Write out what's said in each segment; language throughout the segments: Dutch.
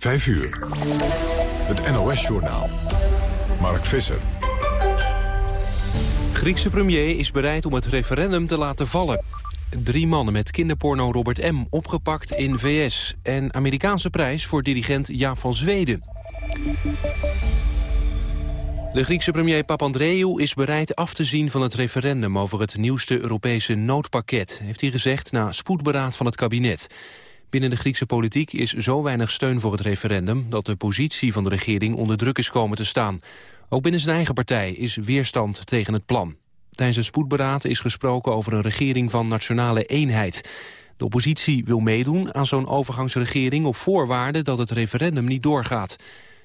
5 uur. Het NOS-journaal. Mark Visser. Griekse premier is bereid om het referendum te laten vallen. Drie mannen met kinderporno Robert M. opgepakt in VS. En Amerikaanse prijs voor dirigent Jaap van Zweden. De Griekse premier Papandreou is bereid af te zien van het referendum over het nieuwste Europese noodpakket, heeft hij gezegd na spoedberaad van het kabinet. Binnen de Griekse politiek is zo weinig steun voor het referendum dat de positie van de regering onder druk is komen te staan. Ook binnen zijn eigen partij is weerstand tegen het plan. Tijdens het spoedberaad is gesproken over een regering van nationale eenheid. De oppositie wil meedoen aan zo'n overgangsregering op voorwaarde dat het referendum niet doorgaat.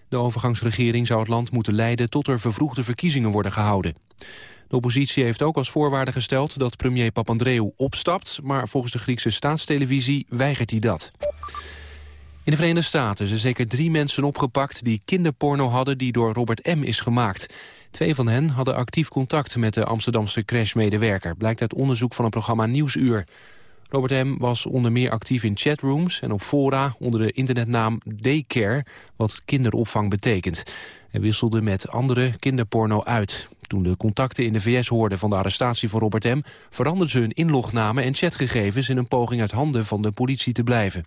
De overgangsregering zou het land moeten leiden tot er vervroegde verkiezingen worden gehouden. De oppositie heeft ook als voorwaarde gesteld dat premier Papandreou opstapt... maar volgens de Griekse staatstelevisie weigert hij dat. In de Verenigde Staten zijn zeker drie mensen opgepakt... die kinderporno hadden die door Robert M. is gemaakt. Twee van hen hadden actief contact met de Amsterdamse crashmedewerker... blijkt uit onderzoek van het programma Nieuwsuur. Robert M. was onder meer actief in chatrooms en op fora... onder de internetnaam Daycare, wat kinderopvang betekent. Hij wisselde met andere kinderporno uit. Toen de contacten in de VS hoorden van de arrestatie van Robert M... veranderden ze hun inlognamen en chatgegevens... in een poging uit handen van de politie te blijven.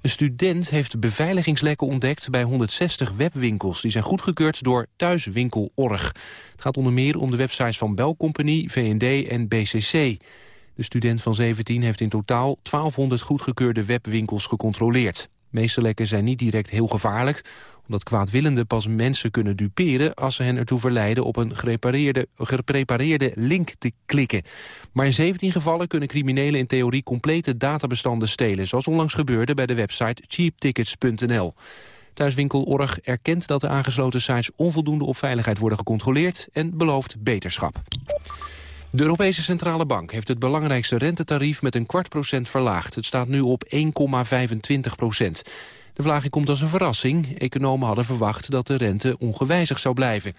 Een student heeft beveiligingslekken ontdekt bij 160 webwinkels. Die zijn goedgekeurd door Thuiswinkel.org. Het gaat onder meer om de websites van Belcompany, V&D en BCC. De student van 17 heeft in totaal 1200 goedgekeurde webwinkels gecontroleerd. Meeste lekken zijn niet direct heel gevaarlijk omdat kwaadwillenden pas mensen kunnen duperen... als ze hen ertoe verleiden op een gerepareerde, geprepareerde link te klikken. Maar in 17 gevallen kunnen criminelen in theorie complete databestanden stelen... zoals onlangs gebeurde bij de website cheaptickets.nl. Thuiswinkel.org erkent dat de aangesloten sites onvoldoende op veiligheid worden gecontroleerd... en belooft beterschap. De Europese Centrale Bank heeft het belangrijkste rentetarief met een kwart procent verlaagd. Het staat nu op 1,25 procent. De verlaging komt als een verrassing. Economen hadden verwacht dat de rente ongewijzigd zou blijven.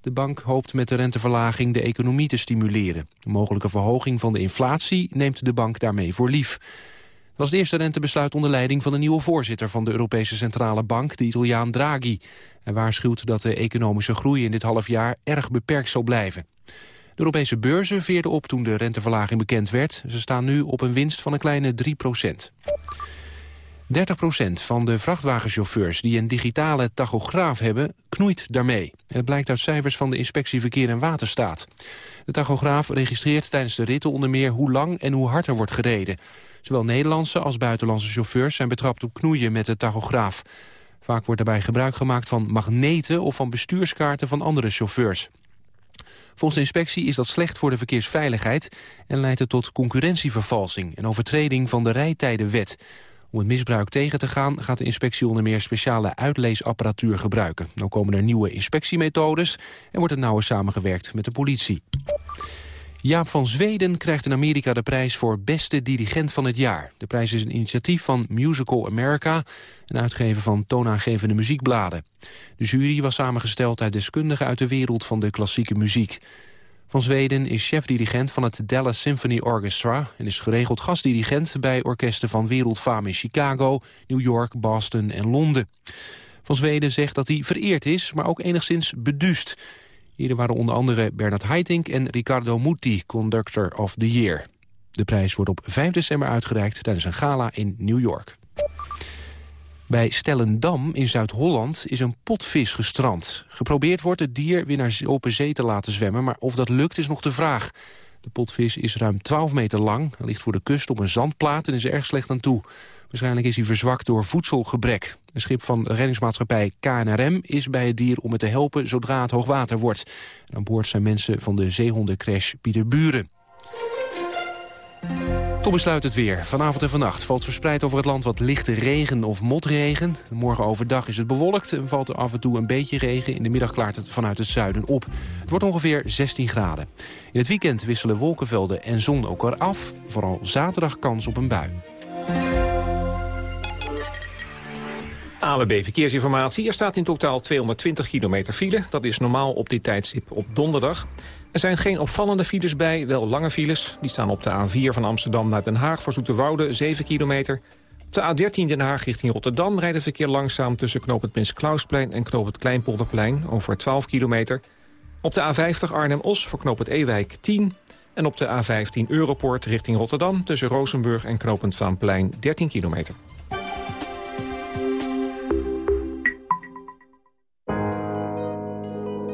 De bank hoopt met de renteverlaging de economie te stimuleren. Een mogelijke verhoging van de inflatie neemt de bank daarmee voor lief. Het was het eerste rentebesluit onder leiding van de nieuwe voorzitter van de Europese Centrale Bank, de Italiaan Draghi. Hij waarschuwt dat de economische groei in dit half jaar erg beperkt zal blijven. Europese beurzen veerden op toen de renteverlaging bekend werd. Ze staan nu op een winst van een kleine 3 procent. 30% van de vrachtwagenchauffeurs die een digitale tachograaf hebben, knoeit daarmee. Het blijkt uit cijfers van de Inspectie Verkeer en Waterstaat. De tachograaf registreert tijdens de ritten onder meer hoe lang en hoe hard er wordt gereden. Zowel Nederlandse als buitenlandse chauffeurs zijn betrapt op knoeien met de tachograaf. Vaak wordt daarbij gebruik gemaakt van magneten of van bestuurskaarten van andere chauffeurs. Volgens de inspectie is dat slecht voor de verkeersveiligheid... en leidt het tot concurrentievervalsing en overtreding van de rijtijdenwet. Om het misbruik tegen te gaan gaat de inspectie onder meer speciale uitleesapparatuur gebruiken. Dan komen er nieuwe inspectiemethodes en wordt er nauwer samengewerkt met de politie. Jaap van Zweden krijgt in Amerika de prijs voor beste dirigent van het jaar. De prijs is een initiatief van Musical America, een uitgever van toonaangevende muziekbladen. De jury was samengesteld uit deskundigen uit de wereld van de klassieke muziek. Van Zweden is chef-dirigent van het Dallas Symphony Orchestra... en is geregeld gastdirigent bij orkesten van wereldfaam in Chicago... New York, Boston en Londen. Van Zweden zegt dat hij vereerd is, maar ook enigszins beduust. Hier waren onder andere Bernard Haitink en Ricardo Muti... Conductor of the Year. De prijs wordt op 5 december uitgereikt tijdens een gala in New York. Bij Stellendam in Zuid-Holland is een potvis gestrand. Geprobeerd wordt het dier weer naar open zee te laten zwemmen... maar of dat lukt is nog de vraag. De potvis is ruim 12 meter lang, ligt voor de kust op een zandplaat... en is er erg slecht aan toe. Waarschijnlijk is hij verzwakt door voedselgebrek. Een schip van reddingsmaatschappij KNRM is bij het dier om het te helpen... zodra het hoogwater wordt. En aan boord zijn mensen van de zeehondencrash Pieterburen. Tot besluit het weer. Vanavond en vannacht valt verspreid over het land wat lichte regen of motregen. Morgen overdag is het bewolkt en valt er af en toe een beetje regen. In de middag klaart het vanuit het zuiden op. Het wordt ongeveer 16 graden. In het weekend wisselen wolkenvelden en zon ook weer af. Vooral zaterdag kans op een bui. AWB Verkeersinformatie. Er staat in totaal 220 kilometer file. Dat is normaal op dit tijdstip op donderdag. Er zijn geen opvallende files bij, wel lange files. Die staan op de A4 van Amsterdam naar Den Haag voor Zoeterwoude, 7 kilometer. Op de A13 Den Haag richting Rotterdam rijdt het verkeer langzaam... tussen knooppunt Prins Klausplein en knooppunt Kleinpolderplein... over 12 kilometer. Op de A50 Arnhem-Os voor knooppunt Ewijk 10... en op de A15 Europoort richting Rotterdam... tussen Rozenburg en knooppunt Vaanplein 13 kilometer.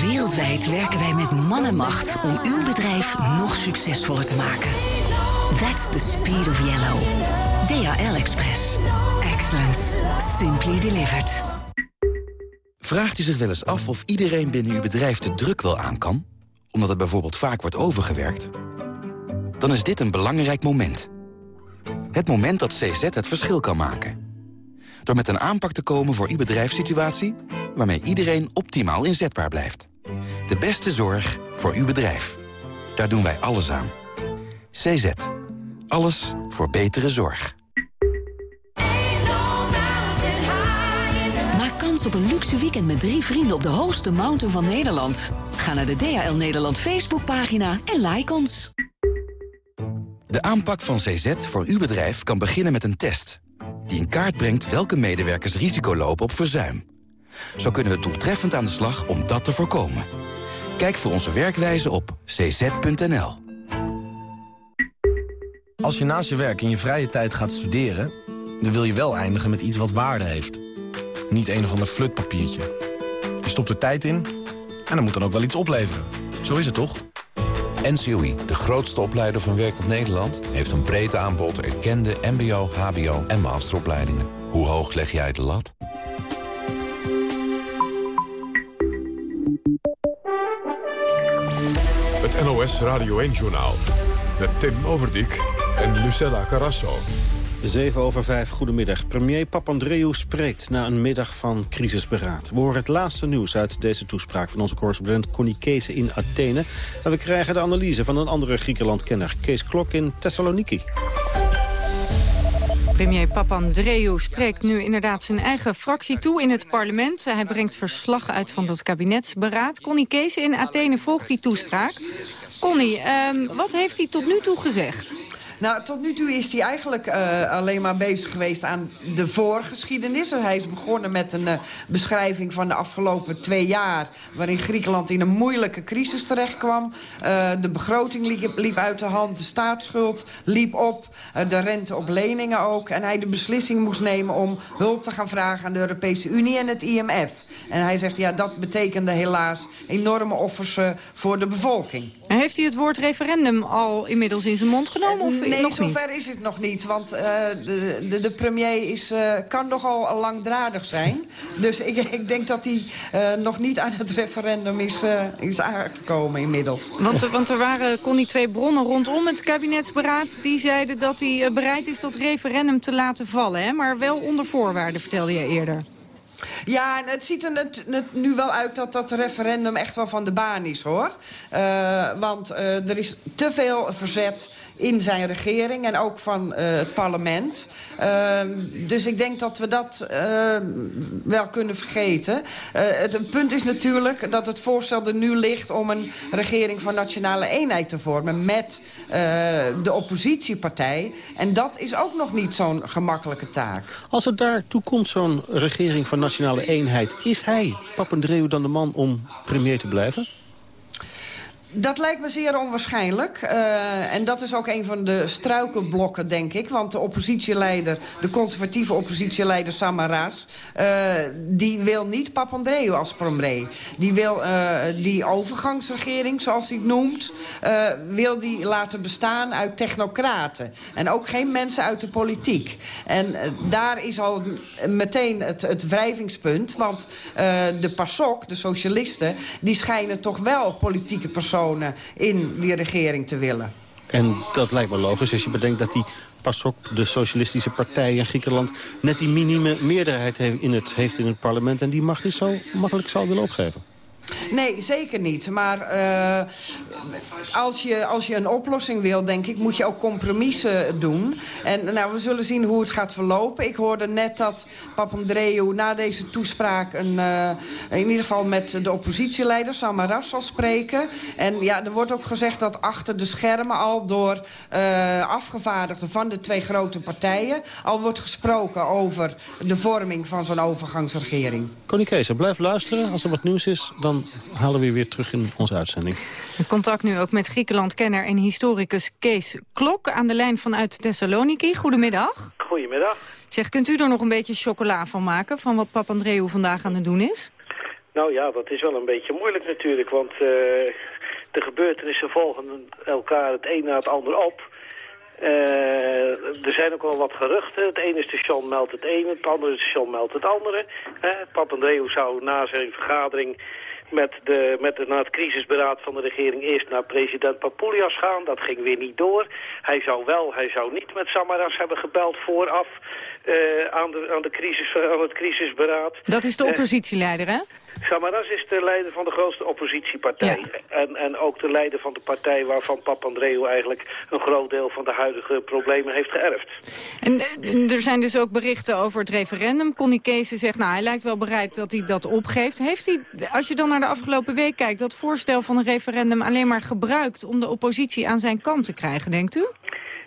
Wereldwijd werken wij met man en macht om uw bedrijf nog succesvoller te maken. That's the speed of yellow. DHL Express. Excellence. Simply delivered. Vraagt u zich wel eens af of iedereen binnen uw bedrijf de druk wel aan kan? Omdat er bijvoorbeeld vaak wordt overgewerkt? Dan is dit een belangrijk moment. Het moment dat CZ het verschil kan maken. Door met een aanpak te komen voor uw bedrijfssituatie... waarmee iedereen optimaal inzetbaar blijft. De beste zorg voor uw bedrijf. Daar doen wij alles aan. CZ. Alles voor betere zorg. Maak kans op een luxe weekend met drie vrienden op de hoogste mountain van Nederland. Ga naar de DHL Nederland Facebookpagina en like ons. De aanpak van CZ voor uw bedrijf kan beginnen met een test... die in kaart brengt welke medewerkers risico lopen op verzuim. Zo kunnen we doeltreffend aan de slag om dat te voorkomen. Kijk voor onze werkwijze op cz.nl. Als je naast je werk in je vrije tijd gaat studeren... dan wil je wel eindigen met iets wat waarde heeft. Niet een of ander flutpapiertje. Je stopt er tijd in en dan moet dan ook wel iets opleveren. Zo is het toch? NCOI, de grootste opleider van werkend Nederland... heeft een breed aanbod erkende mbo, hbo en masteropleidingen. Hoe hoog leg jij de lat? NOS Radio 1-journaal. Met Tim Overdijk en Lucella Carrasso. 7 over 5, goedemiddag. Premier Papandreou spreekt na een middag van crisisberaad. We horen het laatste nieuws uit deze toespraak van onze correspondent Connie Kees in Athene. En we krijgen de analyse van een andere Griekenlandkenner, Kees Klok in Thessaloniki. Premier Papandreou spreekt nu inderdaad zijn eigen fractie toe in het parlement. Hij brengt verslag uit van het kabinetsberaad. Connie Kees in Athene volgt die toespraak. Connie, um, wat heeft hij tot nu toe gezegd? Nou, tot nu toe is hij eigenlijk uh, alleen maar bezig geweest aan de voorgeschiedenis. Hij is begonnen met een uh, beschrijving van de afgelopen twee jaar... waarin Griekenland in een moeilijke crisis terechtkwam. Uh, de begroting liep, liep, uit de hand, de staatsschuld liep op... de rente op leningen ook. En hij de beslissing moest nemen om hulp te gaan vragen aan de Europese Unie en het IMF. En hij zegt, ja, dat betekende helaas enorme offers voor de bevolking. Heeft hij het woord referendum al inmiddels in zijn mond genomen? Of nee, nog zover niet? is het nog niet. Want uh, de, de, de, premier is, uh, kan nogal langdradig zijn. Dus ik, ik denk dat hij uh, nog niet aan het referendum is, is aangekomen inmiddels. Want, want er waren, Connie, twee bronnen rondom het kabinetsberaad... die zeiden dat hij bereid is dat referendum te laten vallen. Hè? Maar wel onder voorwaarden, vertelde je eerder. Ja, het ziet er nu wel uit dat dat referendum echt wel van de baan is, hoor. Uh, want uh, er is te veel verzet in zijn regering en ook van uh, het parlement. dus ik denk dat we dat wel kunnen vergeten. het, het punt is natuurlijk dat het voorstel er nu ligt... om een regering van nationale eenheid te vormen met de oppositiepartij. En dat is ook nog niet zo'n gemakkelijke taak. Als het daartoe komt, zo'n regering van nationale eenheid... is hij, Papandreou, dan de man om premier te blijven? Dat lijkt me zeer onwaarschijnlijk. Uh, en dat is ook een van de struikelblokken, denk ik. Want de oppositieleider, de conservatieve oppositieleider Samaras... Uh, die wil niet Papandreou als premier. Die wil uh, die overgangsregering, zoals hij het noemt... wil die laten bestaan uit technocraten. En ook geen mensen uit de politiek. En daar is al meteen het, het wrijvingspunt. Want de PASOK, de socialisten... die schijnen toch wel politieke personen in die regering te willen. En dat lijkt me logisch als je bedenkt dat die PASOK, de Socialistische Partij in Griekenland... net die minieme meerderheid in het, heeft in het parlement... en die mag niet zo makkelijk zou willen opgeven. Nee, zeker niet. Maar uh, als, je, als je een oplossing wil, denk ik, moet je ook compromissen doen. En nou, we zullen zien hoe het gaat verlopen. Ik hoorde net dat Papandreou na deze toespraak... Een, uh, in ieder geval met de oppositieleider Samaras zal spreken. En ja, er wordt ook gezegd dat achter de schermen al door uh, afgevaardigden... van de twee grote partijen al wordt gesproken over de vorming van zo'n overgangsregering. Connie Kees, blijf luisteren. Als er wat nieuws is, dan halen we je weer terug in onze uitzending. Contact nu ook met Griekenland-kenner en historicus Kees Klok... aan de lijn vanuit Thessaloniki. Goedemiddag. Goedemiddag. Zeg, kunt u er nog een beetje chocola van maken... van wat Papandreou vandaag aan het doen is? Nou ja, dat is wel een beetje moeilijk natuurlijk, want uh, de gebeurtenissen volgen elkaar het een na het ander op. Uh, er zijn ook wel wat geruchten. Het ene station meldt het ene, het andere station meldt het andere. Uh, Papandreou zou na zijn vergadering met, de, met de, naar het crisisberaad van de regering eerst naar president Papoulias gaan. Dat ging weer niet door. Hij zou wel, hij zou niet met Samaras hebben gebeld vooraf uh, aan, de, aan, de crisis, aan het crisisberaad. Dat is de oppositieleider, hè? Samaras is de leider van de grootste oppositiepartij. En, en ook de leider van de partij waarvan Papandreou eigenlijk een groot deel van de huidige problemen heeft geërfd. En er zijn dus ook berichten over het referendum. Connie Kees zegt, nou hij lijkt wel bereid dat hij dat opgeeft. Heeft hij, als je dan naar de afgelopen week kijkt, dat voorstel van een referendum alleen maar gebruikt om de oppositie aan zijn kant te krijgen, denkt u?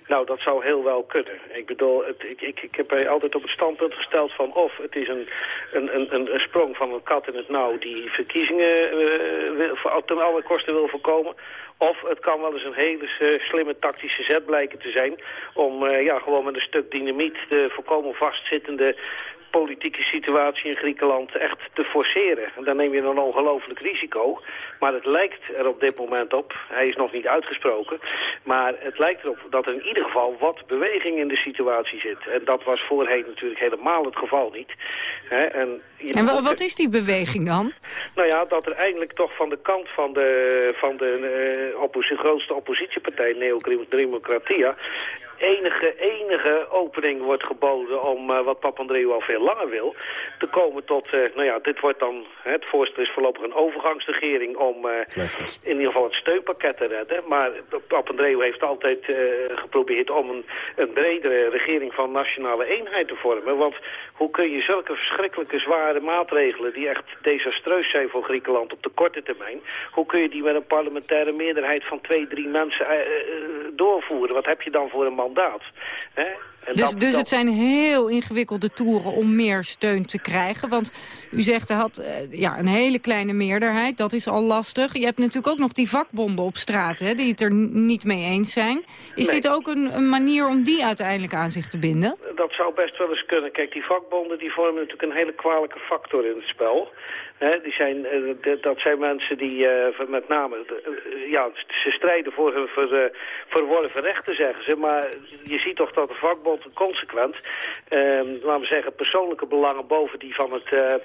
Nou, dat zou heel wel kunnen. Ik bedoel, het, ik, ik, ik heb altijd op het standpunt gesteld van of het is een, een, een, een sprong van een kat in het nauw die verkiezingen uh, ten alle kosten wil voorkomen. Of het kan wel eens een hele uh, slimme tactische zet blijken te zijn om uh, ja, gewoon met een stuk dynamiet de voorkomen vastzittende politieke situatie in Griekenland echt te forceren. En dan neem je een ongelooflijk risico. Maar het lijkt er op dit moment op, hij is nog niet uitgesproken... maar het lijkt erop dat er in ieder geval wat beweging in de situatie zit. En dat was voorheen natuurlijk helemaal het geval niet. en, en wat is die beweging dan? Nou ja, dat er eindelijk toch van de kant van de, van de uh, opposi grootste oppositiepartij, Neo-Democratia enige, enige opening wordt geboden om uh, wat Papandreou al veel langer wil. Te komen tot, uh, nou ja, dit wordt dan, het voorstel is voorlopig een overgangsregering om uh, in ieder geval het steunpakket te redden. Maar Papandreou heeft altijd geprobeerd om een, een bredere regering van nationale eenheid te vormen. Want hoe kun je zulke verschrikkelijke zware maatregelen die echt desastreus zijn voor Griekenland op de korte termijn, hoe kun je die met een parlementaire meerderheid van twee, drie mensen doorvoeren? Wat heb je dan voor een mandaat. Hè? Dus dus het zijn heel ingewikkelde toeren om meer steun te krijgen. Want u zegt, er had uh, ja, een hele kleine meerderheid. Dat is al lastig. Je hebt natuurlijk ook nog die vakbonden op straat hè, die het er niet mee eens zijn. Is dit ook een, een, manier om die uiteindelijk aan zich te binden? Dat zou best wel eens kunnen. Kijk, die vakbonden die vormen natuurlijk een hele kwalijke factor in het spel die zijn, uh, dat zijn mensen die uh, met name, uh, ja, ze strijden voor hun ver, verworven rechten, zeggen ze. Maar je ziet toch dat de vakbond consequent, ehm, laten we zeggen, persoonlijke belangen boven die van het,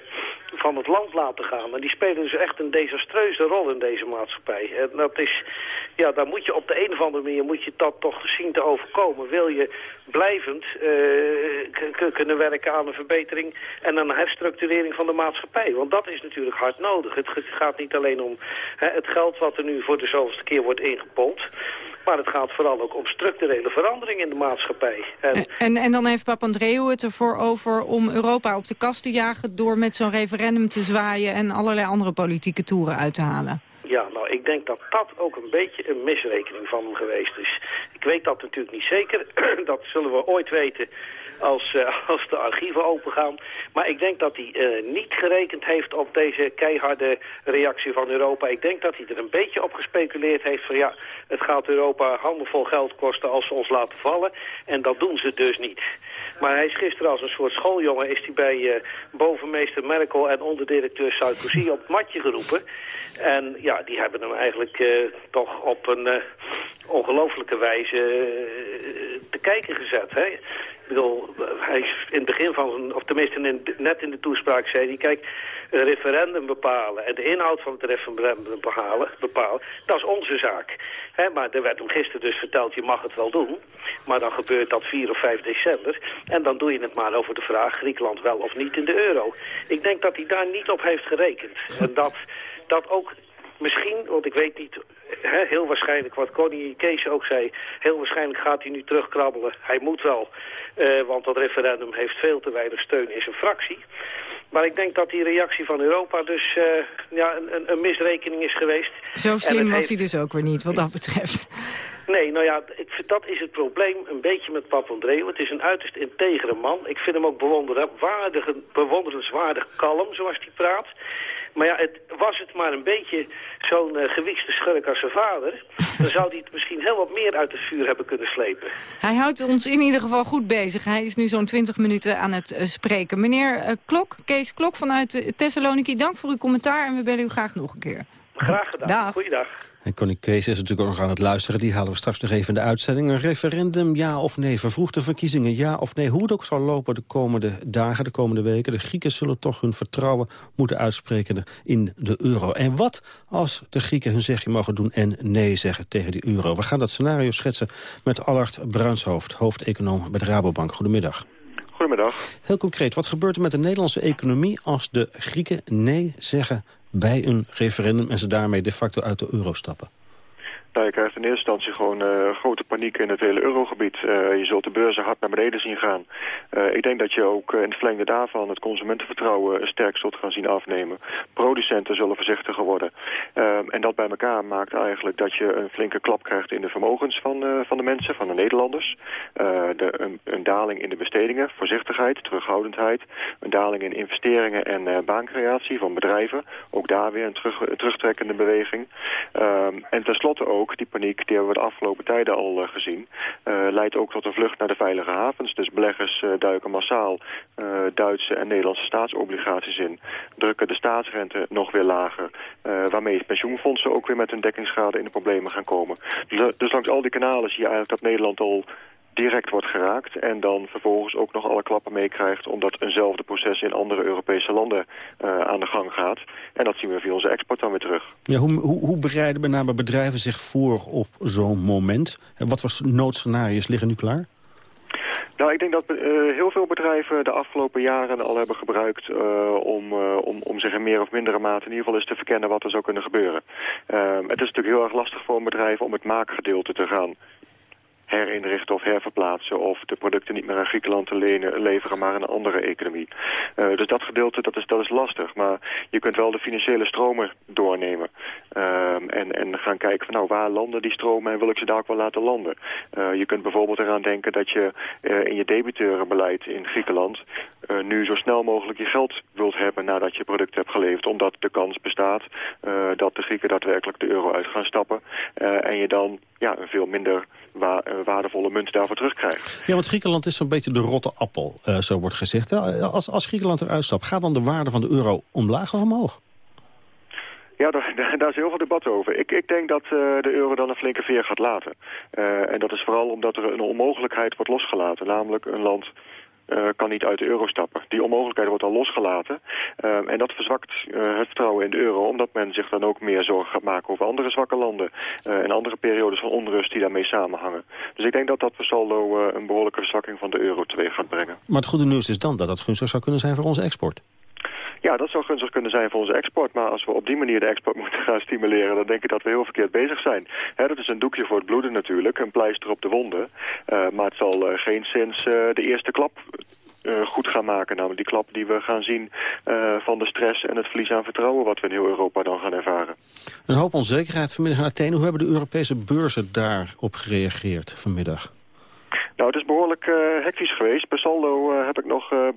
van het land laten gaan. En die spelen dus echt een desastreuze rol in deze maatschappij. En dat is, ja, daar moet je op de een of andere manier, moet je dat toch zien te overkomen. Wil je blijvend kunnen werken aan een verbetering en een herstructurering van de maatschappij. Want dat is natuurlijk hard nodig. Het gaat niet alleen om hè, het geld wat er nu voor de zoveelste keer wordt ingepompt. Maar het gaat vooral ook om structurele verandering in de maatschappij. En, en dan heeft Papandreou het ervoor over om Europa op de kast te jagen... door met zo'n referendum te zwaaien en allerlei andere politieke toeren uit te halen. Ja, nou, ik denk dat dat ook een beetje een misrekening van hem geweest is. Ik weet dat natuurlijk niet zeker. dat zullen we ooit weten als, uh, als de archieven opengaan. Maar ik denk dat hij uh, niet gerekend heeft op deze keiharde reactie van Europa. Ik denk dat hij er een beetje op gespeculeerd heeft van ja, het gaat Europa handenvol geld kosten als ze ons laten vallen. En dat doen ze dus niet. Maar hij is gisteren als een soort schooljongen is hij bij uh, bovenmeester Merkel en onderdirecteur Sarkozy op het matje geroepen. En ja, die hebben hem eigenlijk toch op een uh, ongelofelijke wijze te kijken gezet. Hè? Bedoel, hij in het begin van of tenminste in, net in de toespraak zei hij, kijk, een referendum bepalen en de inhoud van het referendum bepalen, bepalen dat is onze zaak. Maar er werd hem gisteren dus verteld, je mag het wel doen. Maar dan gebeurt dat 4 of 5 december. En dan doe je het maar over de vraag Griekenland wel of niet in de euro. Ik denk dat hij daar niet op heeft gerekend. En dat, dat ook misschien, want ik weet niet, heel waarschijnlijk wat Connie Kees ook zei, heel waarschijnlijk gaat hij nu terugkrabbelen. Hij moet wel, uh, want dat referendum heeft veel te weinig steun in zijn fractie. Maar ik denk dat die reactie van Europa dus uh, ja, een, een, misrekening is geweest. Zo slim was heeft... hij dus ook weer niet, wat dat betreft. Nee, nou ja, ik, dat is het probleem een beetje met Papandreou. Het is een uiterst integere man. Ik vind hem ook bewonderenswaardig kalm, zoals hij praat. Maar ja, het, was het maar een beetje zo'n uh, gewiekste schurk als zijn vader... dan zou hij het misschien heel wat meer uit het vuur hebben kunnen slepen. Hij houdt ons in ieder geval goed bezig. Hij is nu zo'n 20 minuten aan het uh, spreken. Meneer uh, Klok, Kees Klok vanuit Thessaloniki, dank voor uw commentaar... en we bellen u graag nog een keer. Graag gedaan. Dag. Goeiedag. En Connie Kees is natuurlijk ook nog aan het luisteren. Die halen we straks nog even in de uitzending. Een referendum, ja of nee? Vervroegde verkiezingen, ja of nee? Hoe het ook zal lopen de komende dagen, de komende weken. De Grieken zullen toch hun vertrouwen moeten uitspreken in de euro. En wat als de Grieken hun zegje mogen doen en nee zeggen tegen die euro? We gaan dat scenario schetsen met Allard Bruinshoofd, hoofdeconoom bij de Rabobank. Goedemiddag. Goedemiddag. Heel concreet, wat gebeurt er met de Nederlandse economie als de Grieken nee zeggen bij een referendum... en ze daarmee de facto uit de euro stappen? Nou, je krijgt in eerste instantie gewoon uh, grote paniek in het hele eurogebied. Uh, je zult de beurzen hard naar beneden zien gaan. Uh, ik denk dat je ook in het verlengde daarvan het consumentenvertrouwen sterk zult gaan zien afnemen. Producenten zullen voorzichtiger worden. en dat bij elkaar maakt eigenlijk dat je een flinke klap krijgt in de vermogens van, van de mensen, van de Nederlanders. De, een, een, daling in de bestedingen, voorzichtigheid, terughoudendheid. Een daling in investeringen en baancreatie van bedrijven. Ook daar weer een, terug, terugtrekkende beweging. en tenslotte ook ook, die paniek, die hebben we de afgelopen tijden al uh, gezien, uh, leidt ook tot een vlucht naar de veilige havens. Dus beleggers uh, duiken massaal Duitse en Nederlandse staatsobligaties in, drukken de staatsrente nog weer lager, waarmee pensioenfondsen ook weer met hun dekkingsschade in de problemen gaan komen. Dus, dus langs al die kanalen zie je eigenlijk dat Nederland al direct wordt geraakt en dan vervolgens ook nog alle klappen meekrijgt omdat eenzelfde proces in andere Europese landen uh, aan de gang gaat. En dat zien we via onze export dan weer terug. Ja, hoe, hoe, hoe bereiden met name bedrijven zich voor op zo'n moment? En wat voor noodscenario's liggen nu klaar? Nou, ik denk dat uh, heel veel bedrijven de afgelopen jaren al hebben gebruikt uh, om, uh, om, om zich in meer of mindere mate in ieder geval eens te verkennen wat er zou kunnen gebeuren. het is natuurlijk heel erg lastig voor een bedrijf om het maakgedeelte te gaan herinrichten of herverplaatsen... of de producten niet meer aan Griekenland te lenen, leveren, maar aan een andere economie. Uh, dus dat gedeelte, dat is, dat is lastig. Maar je kunt wel de financiële stromen doornemen. Uh, en, en gaan kijken van nou, waar landen die stromen en wil ik ze daar ook wel laten landen. Uh, je kunt bijvoorbeeld eraan denken dat je uh, in je debiteurenbeleid in Griekenland... nu zo snel mogelijk je geld wilt hebben nadat je product hebt geleverd. Omdat de kans bestaat dat de Grieken daadwerkelijk de euro uit gaan stappen. en je dan ja, een veel minder wa waardevolle munt daarvoor terugkrijgt. Ja, want Griekenland is zo'n beetje de rotte appel, uh, zo wordt gezegd. Als, als Griekenland eruit stapt, gaat dan de waarde van de euro omlaag of omhoog? Ja, daar, daar, is heel veel debat over. Ik, ik denk dat uh, de euro dan een flinke veer gaat laten. Uh, en dat is vooral omdat er een onmogelijkheid wordt losgelaten. Namelijk een land uh, kan niet uit de euro stappen. Die onmogelijkheid wordt al losgelaten. Uh, en dat verzwakt uh, het vertrouwen in de euro... omdat men zich dan ook meer zorgen gaat maken over andere zwakke landen... en andere periodes van onrust die daarmee samenhangen. Dus ik denk dat dat per saldo een behoorlijke verzwakking van de euro teweeg gaat brengen. Maar het goede nieuws is dan dat dat gunstig zou kunnen zijn voor onze export. Ja, dat zou gunstig kunnen zijn voor onze export. Maar als we op die manier de export moeten gaan stimuleren... dan denk ik dat we heel verkeerd bezig zijn. dat is een doekje voor het bloeden natuurlijk, een pleister op de wonden. Uh, maar het zal uh, geen sinds uh, de eerste klap goed gaan maken. Namelijk die klap die we gaan zien van de stress en het verlies aan vertrouwen... wat we in heel Europa dan gaan ervaren. Een hoop onzekerheid vanmiddag in Athene. Hoe hebben de Europese beurzen daarop gereageerd vanmiddag? Nou, het is behoorlijk uh, hectisch geweest. Per saldo uh, heb ik nog uh,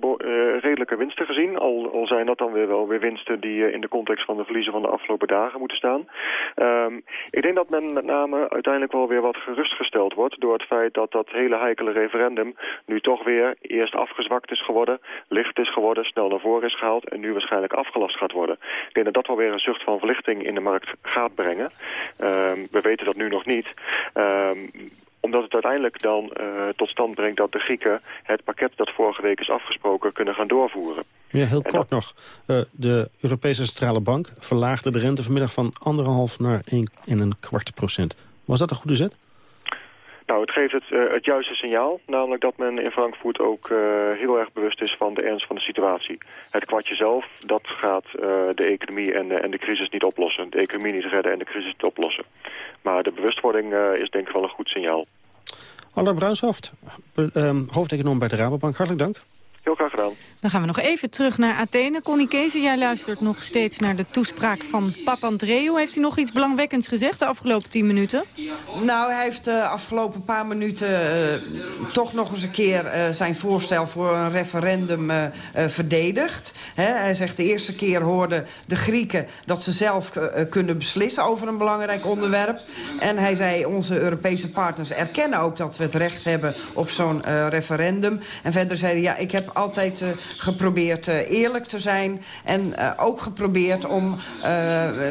redelijke winsten gezien. Al, al zijn dat dan weer wel weer winsten die in de context van de verliezen van de afgelopen dagen moeten staan. Um, ik denk dat men met name uiteindelijk wel weer wat gerustgesteld wordt... door het feit dat dat hele heikele referendum nu toch weer eerst afgezwakt is geworden... licht is geworden, snel naar voren is gehaald... en nu waarschijnlijk afgelast gaat worden. Ik denk dat dat wel weer een zucht van verlichting in de markt gaat brengen. Um, we weten dat nu nog niet. Um, omdat het uiteindelijk dan uh, tot stand brengt dat de Grieken het pakket dat vorige week is afgesproken kunnen gaan doorvoeren. Ja, heel kort nog. Uh, de Europese Centrale Bank verlaagde de rente vanmiddag van anderhalf naar 1 en een kwart procent. Was dat een goede zet? Nou, het geeft het, uh, het juiste signaal, namelijk dat men in Frankfurt ook uh, heel erg bewust is van de ernst van de situatie. Het kwartje zelf, dat gaat uh, de economie en, en de crisis niet oplossen. De economie niet redden en de crisis niet oplossen. Maar de bewustwording is denk ik wel een goed signaal. Allard Bruinshoft, um, hoofdeconoom bij de Rabobank, hartelijk dank. Heel graag gedaan. Dan gaan we nog even terug naar Athene. Connie Kees, jij luistert nog steeds naar de toespraak van Papandreou. Heeft hij nog iets belangwekkends gezegd de afgelopen tien minuten? Nou, hij heeft de afgelopen paar minuten uh, toch nog eens een keer uh, zijn voorstel voor een referendum uh, verdedigd. He, hij zegt de eerste keer hoorden de Grieken dat ze zelf kunnen beslissen over een belangrijk onderwerp. En hij zei onze Europese partners erkennen ook dat we het recht hebben op zo'n referendum. En verder zei hij ja, ik heb altijd uh, geprobeerd uh, eerlijk te zijn. En uh, ook geprobeerd om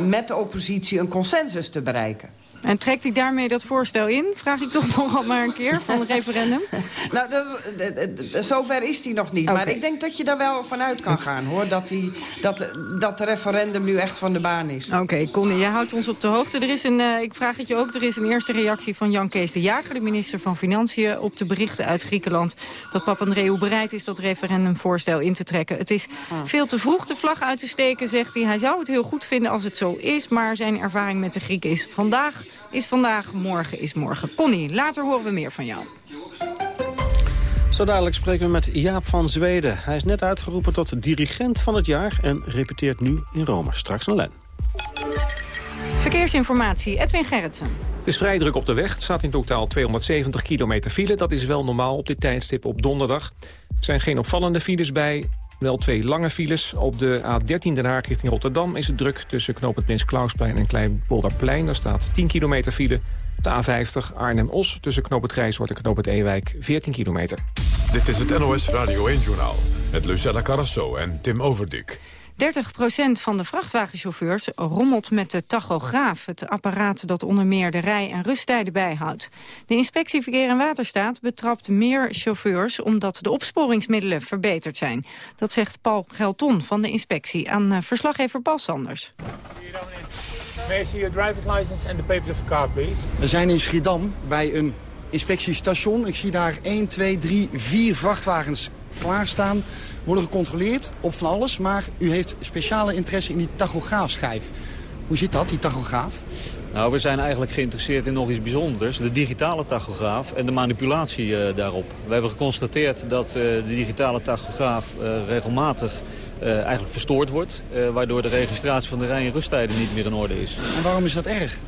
met de oppositie een consensus te bereiken. En trekt hij daarmee dat voorstel in? Vraag ik toch nog al maar een keer van het referendum? nou, dat, zover is hij nog niet. Okay. Maar ik denk dat je daar wel vanuit kan gaan, hoor. Dat, die, dat, dat referendum nu echt van de baan is. Oké, okay, Connie, jij houdt ons op de hoogte. Er is een, uh, ik vraag het je ook, er is een eerste reactie van Jan Kees de Jager... de minister van Financiën, op de berichten uit Griekenland... dat Papandreou bereid is dat referendumvoorstel in te trekken. Het is ah. veel te vroeg de vlag uit te steken, zegt hij. Hij zou het heel goed vinden als het zo is... maar zijn ervaring met de Grieken is vandaag is vandaag, morgen is morgen. Connie, later horen we meer van jou. Zo dadelijk spreken we met Jaap van Zweden. Hij is net uitgeroepen tot dirigent van het jaar... en repeteert nu in Rome. Straks een lijn. Verkeersinformatie, Edwin Gerritsen. Het is vrij druk op de weg. Het staat in totaal 270 kilometer file. Dat is wel normaal op dit tijdstip op donderdag. Er zijn geen opvallende files bij. Wel twee lange files. Op de A13 Den Haag richting Rotterdam is het druk... tussen knooppunt Prins Klausplein en Kleinpolderplein. Daar staat 10 kilometer file. De A50 Arnhem-Os tussen knooppunt Grijshoort en knooppunt Ewijk 14 kilometer. Dit is het NOS Radio 1-journaal met Lucella Carrasso en Tim Overdik. 30% van de vrachtwagenchauffeurs rommelt met de tachograaf... het apparaat dat onder meer de rij- en rusttijden bijhoudt. De inspectie Verkeer en Waterstaat betrapt meer chauffeurs... omdat de opsporingsmiddelen verbeterd zijn. Dat zegt Paul Gelton van de inspectie aan uh, verslaggever Paul Sanders. May I see your driver's license and the papers of the car, please? We zijn in Schiedam bij een inspectiestation. Ik zie daar 1, 2, 3, 4 vrachtwagens klaarstaan worden gecontroleerd op van alles. Maar u heeft speciale interesse in die tachograafschijf. Hoe zit dat, die tachograaf? Nou, we zijn eigenlijk geïnteresseerd in nog iets bijzonders. De digitale tachograaf en de manipulatie uh, daarop. We hebben geconstateerd dat uh, de digitale tachograaf uh, regelmatig eigenlijk verstoord wordt. waardoor de registratie van de rij- en rusttijden niet meer in orde is. En waarom is dat erg?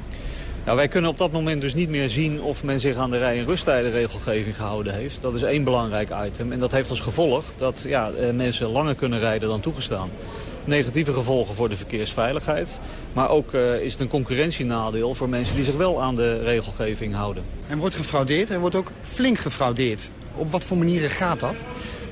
Nou, wij kunnen op dat moment dus niet meer zien of men zich aan de rij- en rusttijdenregelgeving gehouden heeft. Dat is één belangrijk item. En dat heeft als gevolg dat ja, eh, mensen langer kunnen rijden dan toegestaan. Negatieve gevolgen voor de verkeersveiligheid. Maar ook uh, is het een concurrentienadeel voor mensen die zich wel aan de regelgeving houden. En wordt gefraudeerd en wordt ook flink gefraudeerd. Op wat voor manieren gaat dat?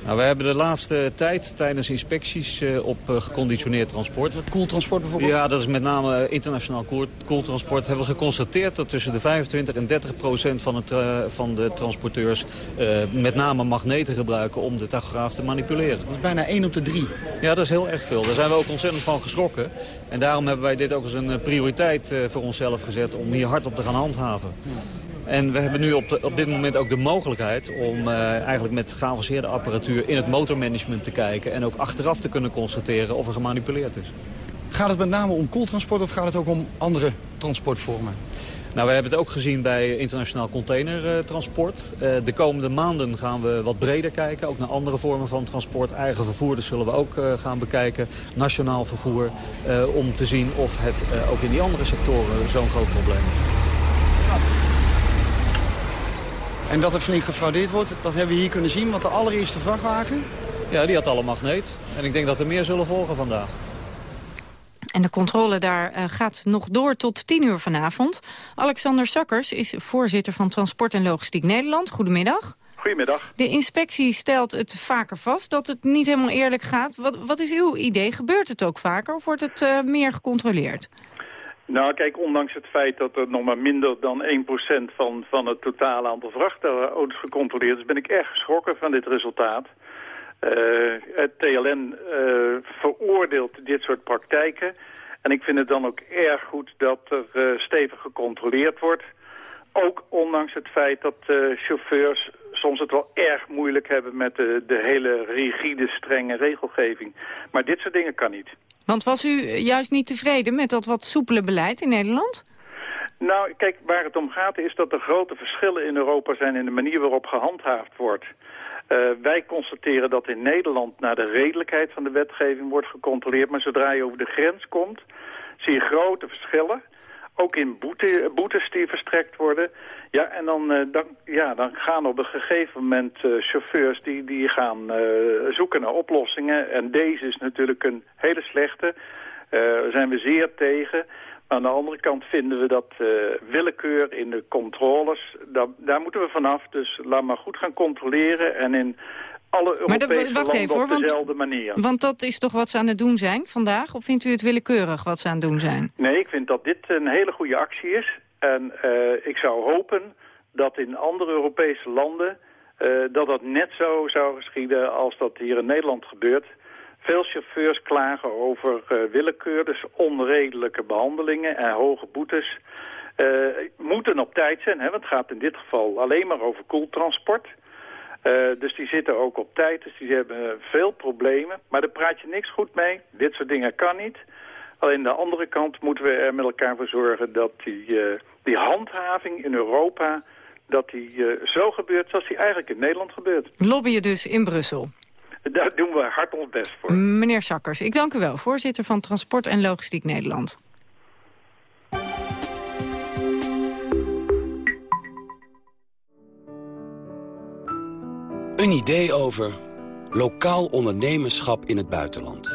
Nou, we hebben de laatste tijd tijdens inspecties uh, op uh, geconditioneerd transport. Koeltransport bijvoorbeeld? Ja, dat is met name internationaal koeltransport. Hebben we geconstateerd dat tussen de 25 en 30 procent van, het, uh, van de transporteurs... met name magneten gebruiken om de tachograaf te manipuleren. Dat is bijna 1 op de 3. Ja, dat is heel erg veel. Daar zijn we ook ontzettend van geschrokken. En daarom hebben wij dit ook als een prioriteit voor onszelf gezet om hier hard op te gaan handhaven. Ja. En we hebben nu op, op dit moment ook de mogelijkheid om uh, eigenlijk met geavanceerde apparatuur in het motormanagement te kijken. En ook achteraf te kunnen constateren of er gemanipuleerd is. Gaat het met name om koeltransport of gaat het ook om andere transportvormen? Nou, we hebben het ook gezien bij internationaal containertransport. Uh, de komende maanden gaan we wat breder kijken, ook naar andere vormen van transport. Eigen vervoer, dus zullen we ook uh, gaan bekijken. Nationaal vervoer, uh, om te zien of het ook in die andere sectoren zo'n groot probleem is. En dat er flink gefraudeerd wordt, dat hebben we hier kunnen zien. Want de allereerste vrachtwagen... Ja, die had alle magneet. En ik denk dat er meer zullen volgen vandaag. En de controle daar uh, gaat nog door tot 10 uur vanavond. Alexander Sakkers is voorzitter van Transport en Logistiek Nederland. Goedemiddag. Goedemiddag. De inspectie stelt het vaker vast dat het niet helemaal eerlijk gaat. Wat, wat is uw idee? Gebeurt het ook vaker of wordt het uh, meer gecontroleerd? Nou, kijk, ondanks het feit dat er nog maar minder dan 1% van, van het totale aantal vrachtauto's gecontroleerd is... ben ik erg geschrokken van dit resultaat. het TLN veroordeelt dit soort praktijken. En ik vind het dan ook erg goed dat er stevig gecontroleerd wordt. Ook ondanks het feit dat chauffeurs soms het wel erg moeilijk hebben met de hele rigide, strenge regelgeving. Maar dit soort dingen kan niet. Want was u juist niet tevreden met dat wat soepele beleid in Nederland? Nou, kijk, waar het om gaat is dat er grote verschillen in Europa zijn in de manier waarop gehandhaafd wordt. Uh, wij constateren dat in Nederland naar de redelijkheid van de wetgeving wordt gecontroleerd. Maar zodra je over de grens komt, zie je grote verschillen. Ook in boete, boetes die verstrekt worden. Ja, en dan, uh, dan, ja, dan gaan op een gegeven moment uh, chauffeurs die, die gaan uh, zoeken naar oplossingen. En deze is natuurlijk een hele slechte. Daar zijn we zeer tegen. Aan de andere kant vinden we dat willekeur in de controles, daar, daar moeten we vanaf. Dus laat maar goed gaan controleren en in alle Europese maar wacht landen even, hoor, op dezelfde manier. Want dat is toch wat ze aan het doen zijn vandaag? Of vindt u het willekeurig wat ze aan het doen zijn? Nee, ik vind dat dit een hele goede actie is. En uh, ik zou hopen dat in andere Europese landen... Uh, dat dat net zo zou geschieden als dat hier in Nederland gebeurt. Veel chauffeurs klagen over uh, willekeur, dus onredelijke behandelingen en hoge boetes. moeten op tijd zijn, hè, want het gaat in dit geval alleen maar over koeltransport... Dus die zitten ook op tijd, dus die hebben veel problemen. Maar daar praat je niks goed mee. Dit soort dingen kan niet. Alleen de andere kant moeten we er met elkaar voor zorgen dat die, uh, die handhaving in Europa... dat die uh, zo gebeurt zoals die eigenlijk in Nederland gebeurt. Lobbyen dus in Brussel. Daar doen we hard ons best voor. Meneer Sakkers, ik dank u wel. Voorzitter van Transport en Logistiek Nederland. Een idee over lokaal ondernemerschap in het buitenland.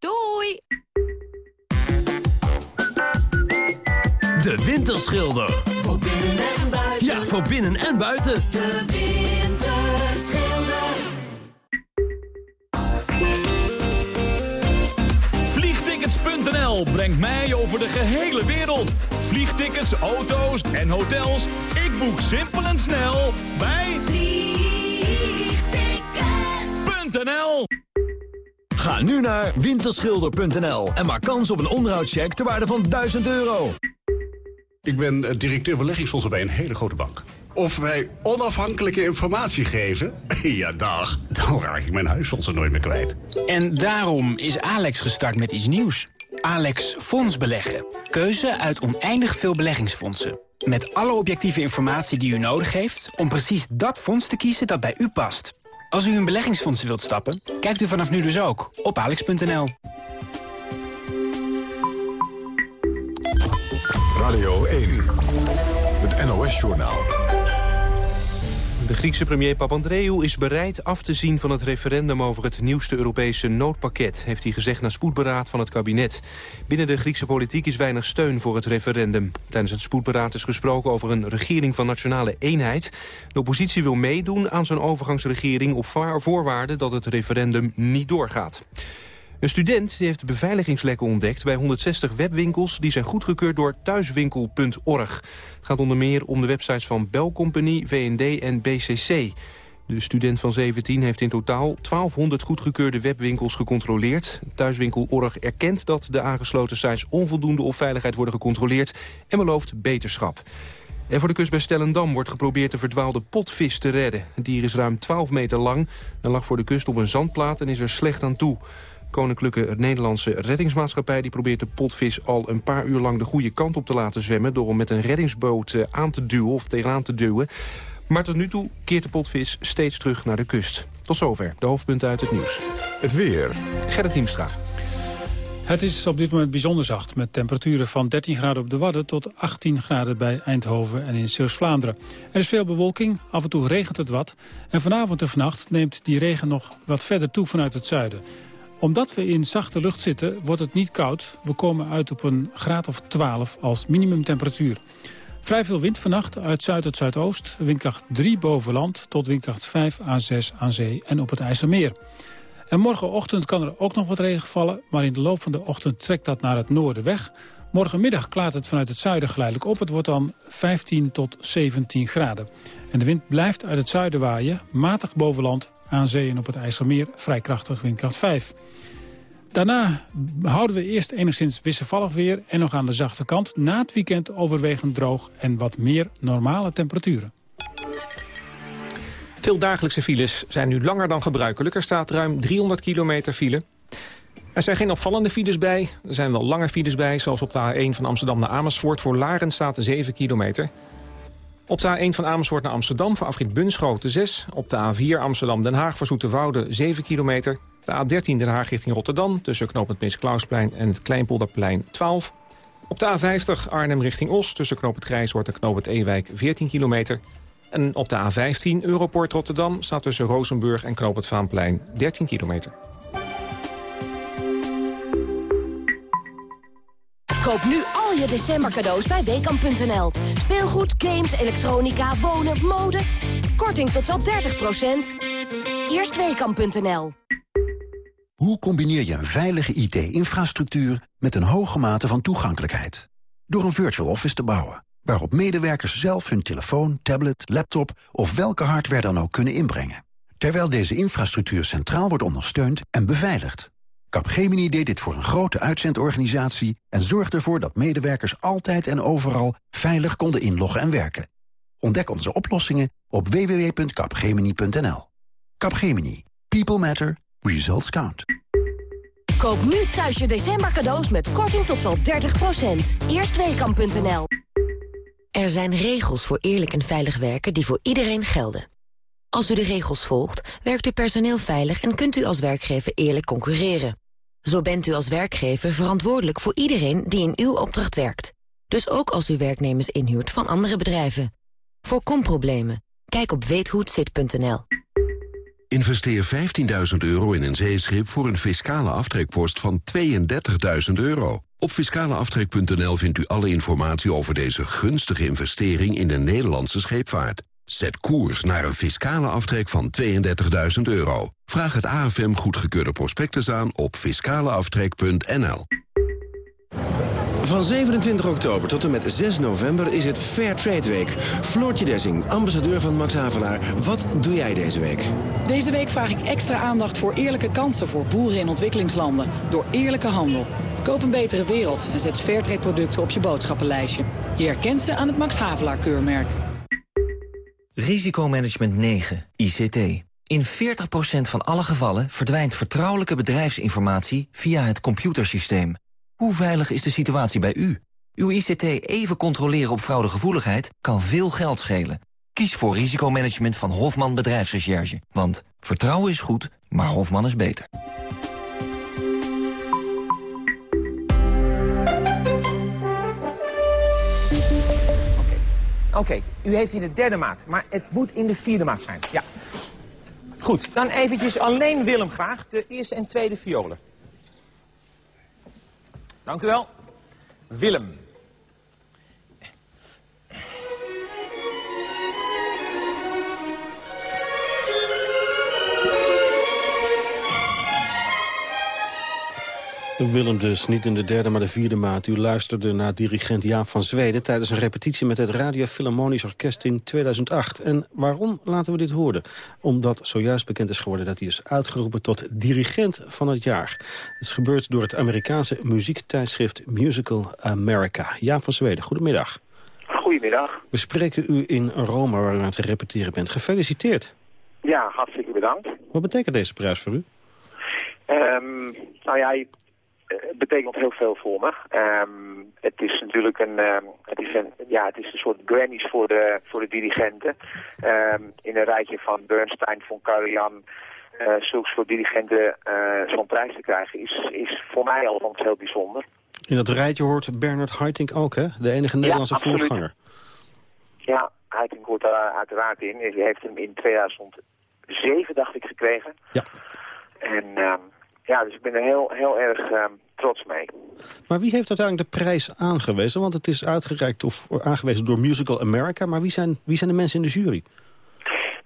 Doei! De Winterschilder. Voor binnen en buiten. Ja, voor binnen en buiten. De Winterschilder. Vliegtickets.nl brengt mij over de gehele wereld. Vliegtickets, auto's en hotels. Ik boek simpel en snel bij Vliegtickets.nl Ga nu naar winterschilder.nl en maak kans op een onderhoudscheck ter waarde van 1000 euro. Ik ben eh, directeur beleggingsfondsen bij een hele grote bank. Of wij onafhankelijke informatie geven? Ja, dag. Dan raak ik mijn huisfondsen nooit meer kwijt. En daarom is Alex gestart met iets nieuws. Alex Fonds Beleggen. Keuze uit oneindig veel beleggingsfondsen. Met alle objectieve informatie die u nodig heeft... om precies dat fonds te kiezen dat bij u past. Als u in beleggingsfondsen wilt stappen, kijkt u vanaf nu dus ook op alex.nl. Radio 1, het NOS-journaal. De Griekse premier Papandreou is bereid af te zien van het referendum over het nieuwste Europese noodpakket, heeft hij gezegd na spoedberaad van het kabinet. Binnen de Griekse politiek is weinig steun voor het referendum. Tijdens het spoedberaad is gesproken over een regering van nationale eenheid. De oppositie wil meedoen aan zo'n overgangsregering op voorwaarde dat het referendum niet doorgaat. Een student heeft beveiligingslekken ontdekt bij 160 webwinkels... die zijn goedgekeurd door thuiswinkel.org. Het gaat onder meer om de websites van Bell Company, VND en BCC. De student van 17 heeft in totaal 1200 goedgekeurde webwinkels gecontroleerd. Thuiswinkel.org erkent dat de aangesloten sites onvoldoende op veiligheid worden gecontroleerd... en belooft beterschap. En voor de kust bij Stellendam wordt geprobeerd de verdwaalde potvis te redden. Het dier is ruim 12 meter lang en lag voor de kust op een zandplaat en is er slecht aan toe. Koninklijke Nederlandse Reddingsmaatschappij die probeert de potvis al een paar uur lang de goede kant op te laten zwemmen... door hem met een reddingsboot eh, aan te duwen of tegenaan te duwen. Maar tot nu toe keert de potvis steeds terug naar de kust. Tot zover, de hoofdpunten uit het nieuws. Het weer. Gerrit Diemstra. Het is op dit moment bijzonder zacht, met temperaturen van 13 graden op de Wadden tot 18 graden bij Eindhoven en in Zeeuws-Vlaanderen. Er is veel bewolking, af en toe regent het wat. En vanavond en vannacht neemt die regen nog wat verder toe vanuit het zuiden. Omdat we in zachte lucht zitten, wordt het niet koud. We komen uit op een graad of 12 als minimumtemperatuur. Vrij veel wind vannacht uit zuid tot zuidoost. Windkracht 3 boven land tot windkracht 5 aan 6 aan zee en op het IJsselmeer. En morgenochtend kan er ook nog wat regen vallen... maar in de loop van de ochtend trekt dat naar het noorden weg. Morgenmiddag klaart het vanuit het zuiden geleidelijk op. Het wordt dan 15 tot 17 graden. En de wind blijft uit het zuiden waaien, matig boven land... aan zee en op het IJsselmeer vrij krachtig windkracht 5. Daarna houden we eerst enigszins wisselvallig weer en nog aan de zachte kant. Na het weekend overwegend droog en wat meer normale temperaturen. Veel dagelijkse files zijn nu langer dan gebruikelijk. Er staat ruim 300 kilometer file. Er zijn geen opvallende files bij. Er zijn wel lange files bij, zoals op de A1 van Amsterdam naar Amersfoort. Voor Laren staat er 7 kilometer. Op de A1 van Amersfoort naar Amsterdam voor afrit Bunschoten 6. Op de A4 Amsterdam-Den Haag voor Zoeterwoude 7 kilometer. De A13 Den Haag richting Rotterdam tussen knooppunt Prins Klausplein en het Kleinpolderplein 12. Op de A50 Arnhem richting Os tussen knooppunt Grijshoort en knooppunt Ewijk 14 kilometer. En op de A15 Europort Rotterdam staat tussen Rozenburg en knooppunt Vaanplein 13 kilometer. Koop nu al je december cadeaus bij Weekamp.nl. Speelgoed, games, elektronica, wonen, mode. Korting tot wel 30%. Eerst Weekamp.nl. Hoe combineer je een veilige IT-infrastructuur met een hoge mate van toegankelijkheid? Door een virtual office te bouwen, waarop medewerkers zelf hun telefoon, tablet, laptop of welke hardware dan ook kunnen inbrengen. Terwijl deze infrastructuur centraal wordt ondersteund en beveiligd. Capgemini deed dit voor een grote uitzendorganisatie en zorgde ervoor dat medewerkers altijd en overal veilig konden inloggen en werken. Ontdek onze oplossingen op www.capgemini.nl. Capgemini. People matter. Results count. Koop nu thuis je december cadeaus met korting tot wel 30%. Eerstweekam.nl Er zijn regels voor eerlijk en veilig werken die voor iedereen gelden. Als u de regels volgt, werkt uw personeel veilig... en kunt u als werkgever eerlijk concurreren. Zo bent u als werkgever verantwoordelijk voor iedereen die in uw opdracht werkt. Dus ook als u werknemers inhuurt van andere bedrijven. Voorkom problemen. Kijk op weethohetzit.nl. Investeer 15.000 euro in een zeeschip voor een fiscale aftrekpost van 32.000 euro. Op fiscaleaftrek.nl vindt u alle informatie over deze gunstige investering in de Nederlandse scheepvaart. Zet koers naar een fiscale aftrek van 32.000 euro. Vraag het AFM goedgekeurde prospectus aan op fiscaleaftrek.nl. Van 27 oktober tot en met 6 november is het Fair Trade Week. Floortje Dessing, ambassadeur van Max Havelaar. Wat doe jij deze week? Deze week vraag ik extra aandacht voor eerlijke kansen voor boeren in ontwikkelingslanden. Door eerlijke handel. Koop een betere wereld en zet Fairtrade producten op je boodschappenlijstje. Je herkent ze aan het Max Havelaar keurmerk. Risicomanagement 9, ICT. In 40% van alle gevallen verdwijnt vertrouwelijke bedrijfsinformatie via het computersysteem. Hoe veilig is de situatie bij u? Uw ICT even controleren op fraudegevoeligheid kan veel geld schelen. Kies voor risicomanagement van Hofman Bedrijfsrecherche. Want vertrouwen is goed, maar Hofman is beter. Oké, u heeft hier de derde maat, maar het moet in de vierde maat zijn. Ja. Goed, dan eventjes alleen Willem graag, de eerste en tweede violen. Dank u wel. Willem. Willem dus, niet in de derde, maar de vierde maat. U luisterde naar dirigent Jaap van Zweden... tijdens een repetitie met het Radio Philharmonisch Orkest in 2008. En waarom laten we dit horen? Omdat zojuist bekend is geworden dat hij is uitgeroepen... tot dirigent van het jaar. Het is gebeurd door het Amerikaanse muziektijdschrift Musical America. Jaap van Zweden, goedemiddag. Goedemiddag. We spreken u in Rome, waar u aan het repeteren bent. Gefeliciteerd. Ja, hartstikke bedankt. Wat betekent deze prijs voor u? Um, nou ja, betekent heel veel voor me. Um, het is natuurlijk een, um, het is een, ja, het is een soort Grammys voor de, voor de dirigenten. in een rijtje van Bernstein, von Karajan, uh, zulks voor dirigenten uh, zo'n prijs te krijgen, is, is voor mij alvast heel bijzonder. In dat rijtje hoort Bernard Haitink ook, hè? De enige Nederlandse ja, voorganger. Ja, Haitink hoort daar uiteraard in. Hij heeft hem in 2007, dacht ik, gekregen. Ja. En ja, dus ik ben er heel, heel erg um, trots mee. Maar wie heeft uiteindelijk de prijs aangewezen? Want het is uitgereikt of aangewezen door Musical America. Maar wie zijn, wie zijn de mensen in de jury?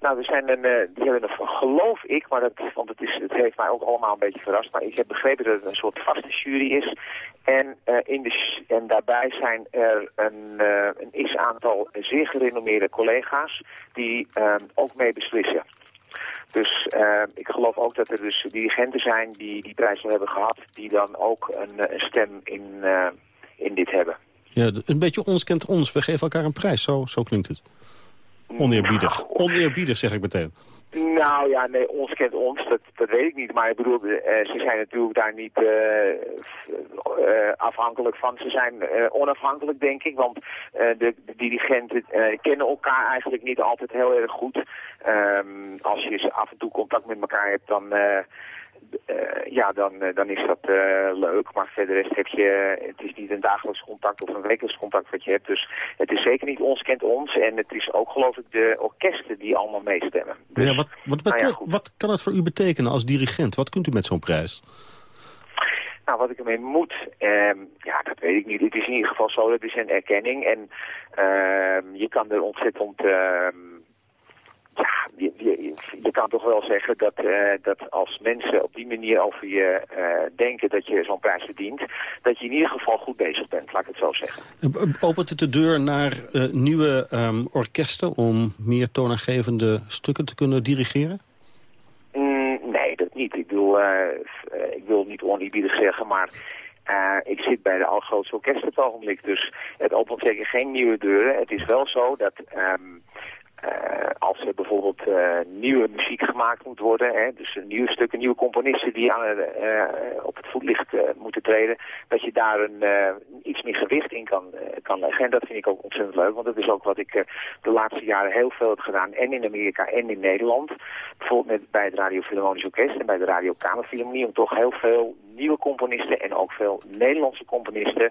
Nou, er zijn een, uh, die hebben een, geloof ik, maar dat, want het, is, het heeft mij ook allemaal een beetje verrast. Maar ik heb begrepen dat het een soort vaste jury is. En, uh, in de, en daarbij zijn er een, uh, een x-aantal zeer gerenommeerde collega's die uh, ook mee beslissen. Dus uh, ik geloof ook dat er dus dirigenten zijn die die prijs al hebben gehad... die dan ook een, een stem in, uh, in dit hebben. Ja, een beetje ons kent ons. We geven elkaar een prijs. Zo, zo klinkt het. Oneerbiedig. Nou, Oneerbiedig, zeg ik meteen. Nou ja, nee, ons kent ons, dat, dat weet ik niet. Maar ik bedoel, uh, ze zijn natuurlijk daar niet uh, afhankelijk van. Ze zijn onafhankelijk, denk ik. Want de, de, dirigenten kennen elkaar eigenlijk niet altijd heel erg goed. Um, als je af en toe contact met elkaar hebt, dan... Uh, ja, dan, uh, dan is dat uh, leuk. Maar verder rest heb je, het is niet een dagelijks contact of een wekelijks contact wat je hebt. Dus het is zeker niet ons kent ons. En het is ook geloof ik de orkesten die allemaal meestemmen. Dus, ja, wat, wat, nou ja, wat kan het voor u betekenen als dirigent? Wat kunt u met zo'n prijs? Nou, wat ik ermee moet, um, ja, dat weet ik niet. Het is in ieder geval zo, dat is een erkenning. En uh, je kan er ontzettend... Uh, ja, je, je, je, kan toch wel zeggen dat, uh, dat als mensen op die manier over je uh, denken dat je zo'n prijs verdient, dat je in ieder geval goed bezig bent, laat ik het zo zeggen. Opent het de deur naar uh, nieuwe um, orkesten om meer toonaangevende stukken te kunnen dirigeren? Mm, nee, dat niet. Ik bedoel, ik wil niet oneerbiedig zeggen, maar uh, ik zit bij de allergrootste orkest op het ogenblik, dus het opent zeker geen nieuwe deuren. Het is wel zo dat um, uh, als er bijvoorbeeld uh, nieuwe muziek gemaakt moet worden, hè, dus nieuwe stukken, nieuwe componisten die aan, uh, op het voetlicht moeten treden, dat je daar een, iets meer gewicht in kan, kan leggen. En dat vind ik ook ontzettend leuk, want dat is ook wat ik de laatste jaren heel veel heb gedaan, en in Amerika en in Nederland. Bijvoorbeeld met, bij het Radio Philharmonisch Orkest en bij de Radio Kamerfilharmonie, om toch heel veel nieuwe componisten en ook veel Nederlandse componisten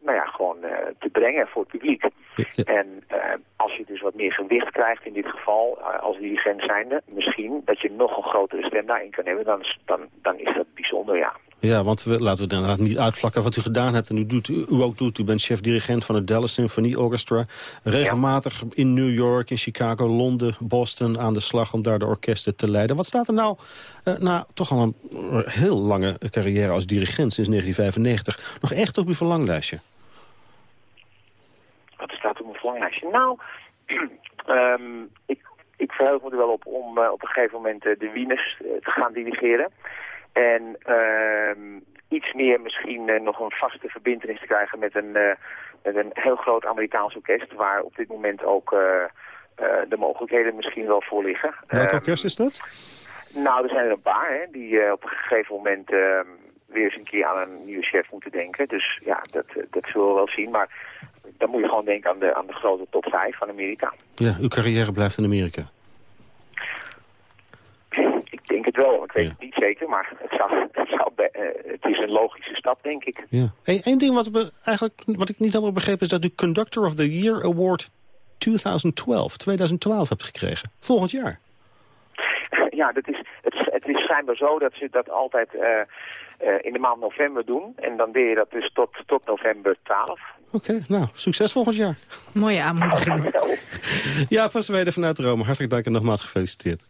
nou ja, gewoon te brengen voor het publiek. Ja. En uh, als je dus wat meer gewicht krijgt in dit geval, als dirigent zijnde, misschien dat je nog een grotere stem daarin kan hebben, dan, dan, dan is dat bijzonder, ja. Ja, want we, laten we inderdaad niet uitvlakken wat u gedaan hebt. En u, doet, u, u ook doet. U bent chef-dirigent van het Dallas Symphony Orchestra. Regelmatig ja. in New York, in Chicago, Londen, Boston aan de slag om daar de orkesten te leiden. Wat staat er nou, uh, na toch al een heel lange carrière als dirigent sinds 1995, nog echt op uw verlanglijstje? Wat staat Nou, um, ik, ik verheug me er wel op om uh, op een gegeven moment uh, de Wieners uh, te gaan dirigeren. En uh, iets meer misschien nog een vaste verbindenis te krijgen met een, met een heel groot Amerikaans orkest... waar op dit moment ook de mogelijkheden misschien wel voor liggen. Welk orkest is dat? Nou, er zijn er een paar hè, die op een gegeven moment weer eens een keer aan een nieuwe chef moeten denken. Dus ja, dat, dat zullen we wel zien. Maar dan moet je gewoon denken aan de, aan de grote top 5 van Amerika. Ja, uw carrière blijft in Amerika. Ik denk het wel, ik weet ja. het niet zeker, maar het, zou, het, zou be, uh, het is een logische stap, denk ik. Ja. Eén hey, ding wat, we eigenlijk, wat ik niet helemaal begreep is dat u Conductor of the Year Award 2012, 2012 hebt gekregen. Volgend jaar. Ja, dat is, het, het is schijnbaar zo dat ze dat altijd uh, uh, in de maand november doen. En dan deed je dat dus tot, tot november 12. Oké, okay, nou, succes volgend jaar. Mooie aanmoediging. ja, van Zweden vanuit Rome. Hartelijk dank en nogmaals gefeliciteerd.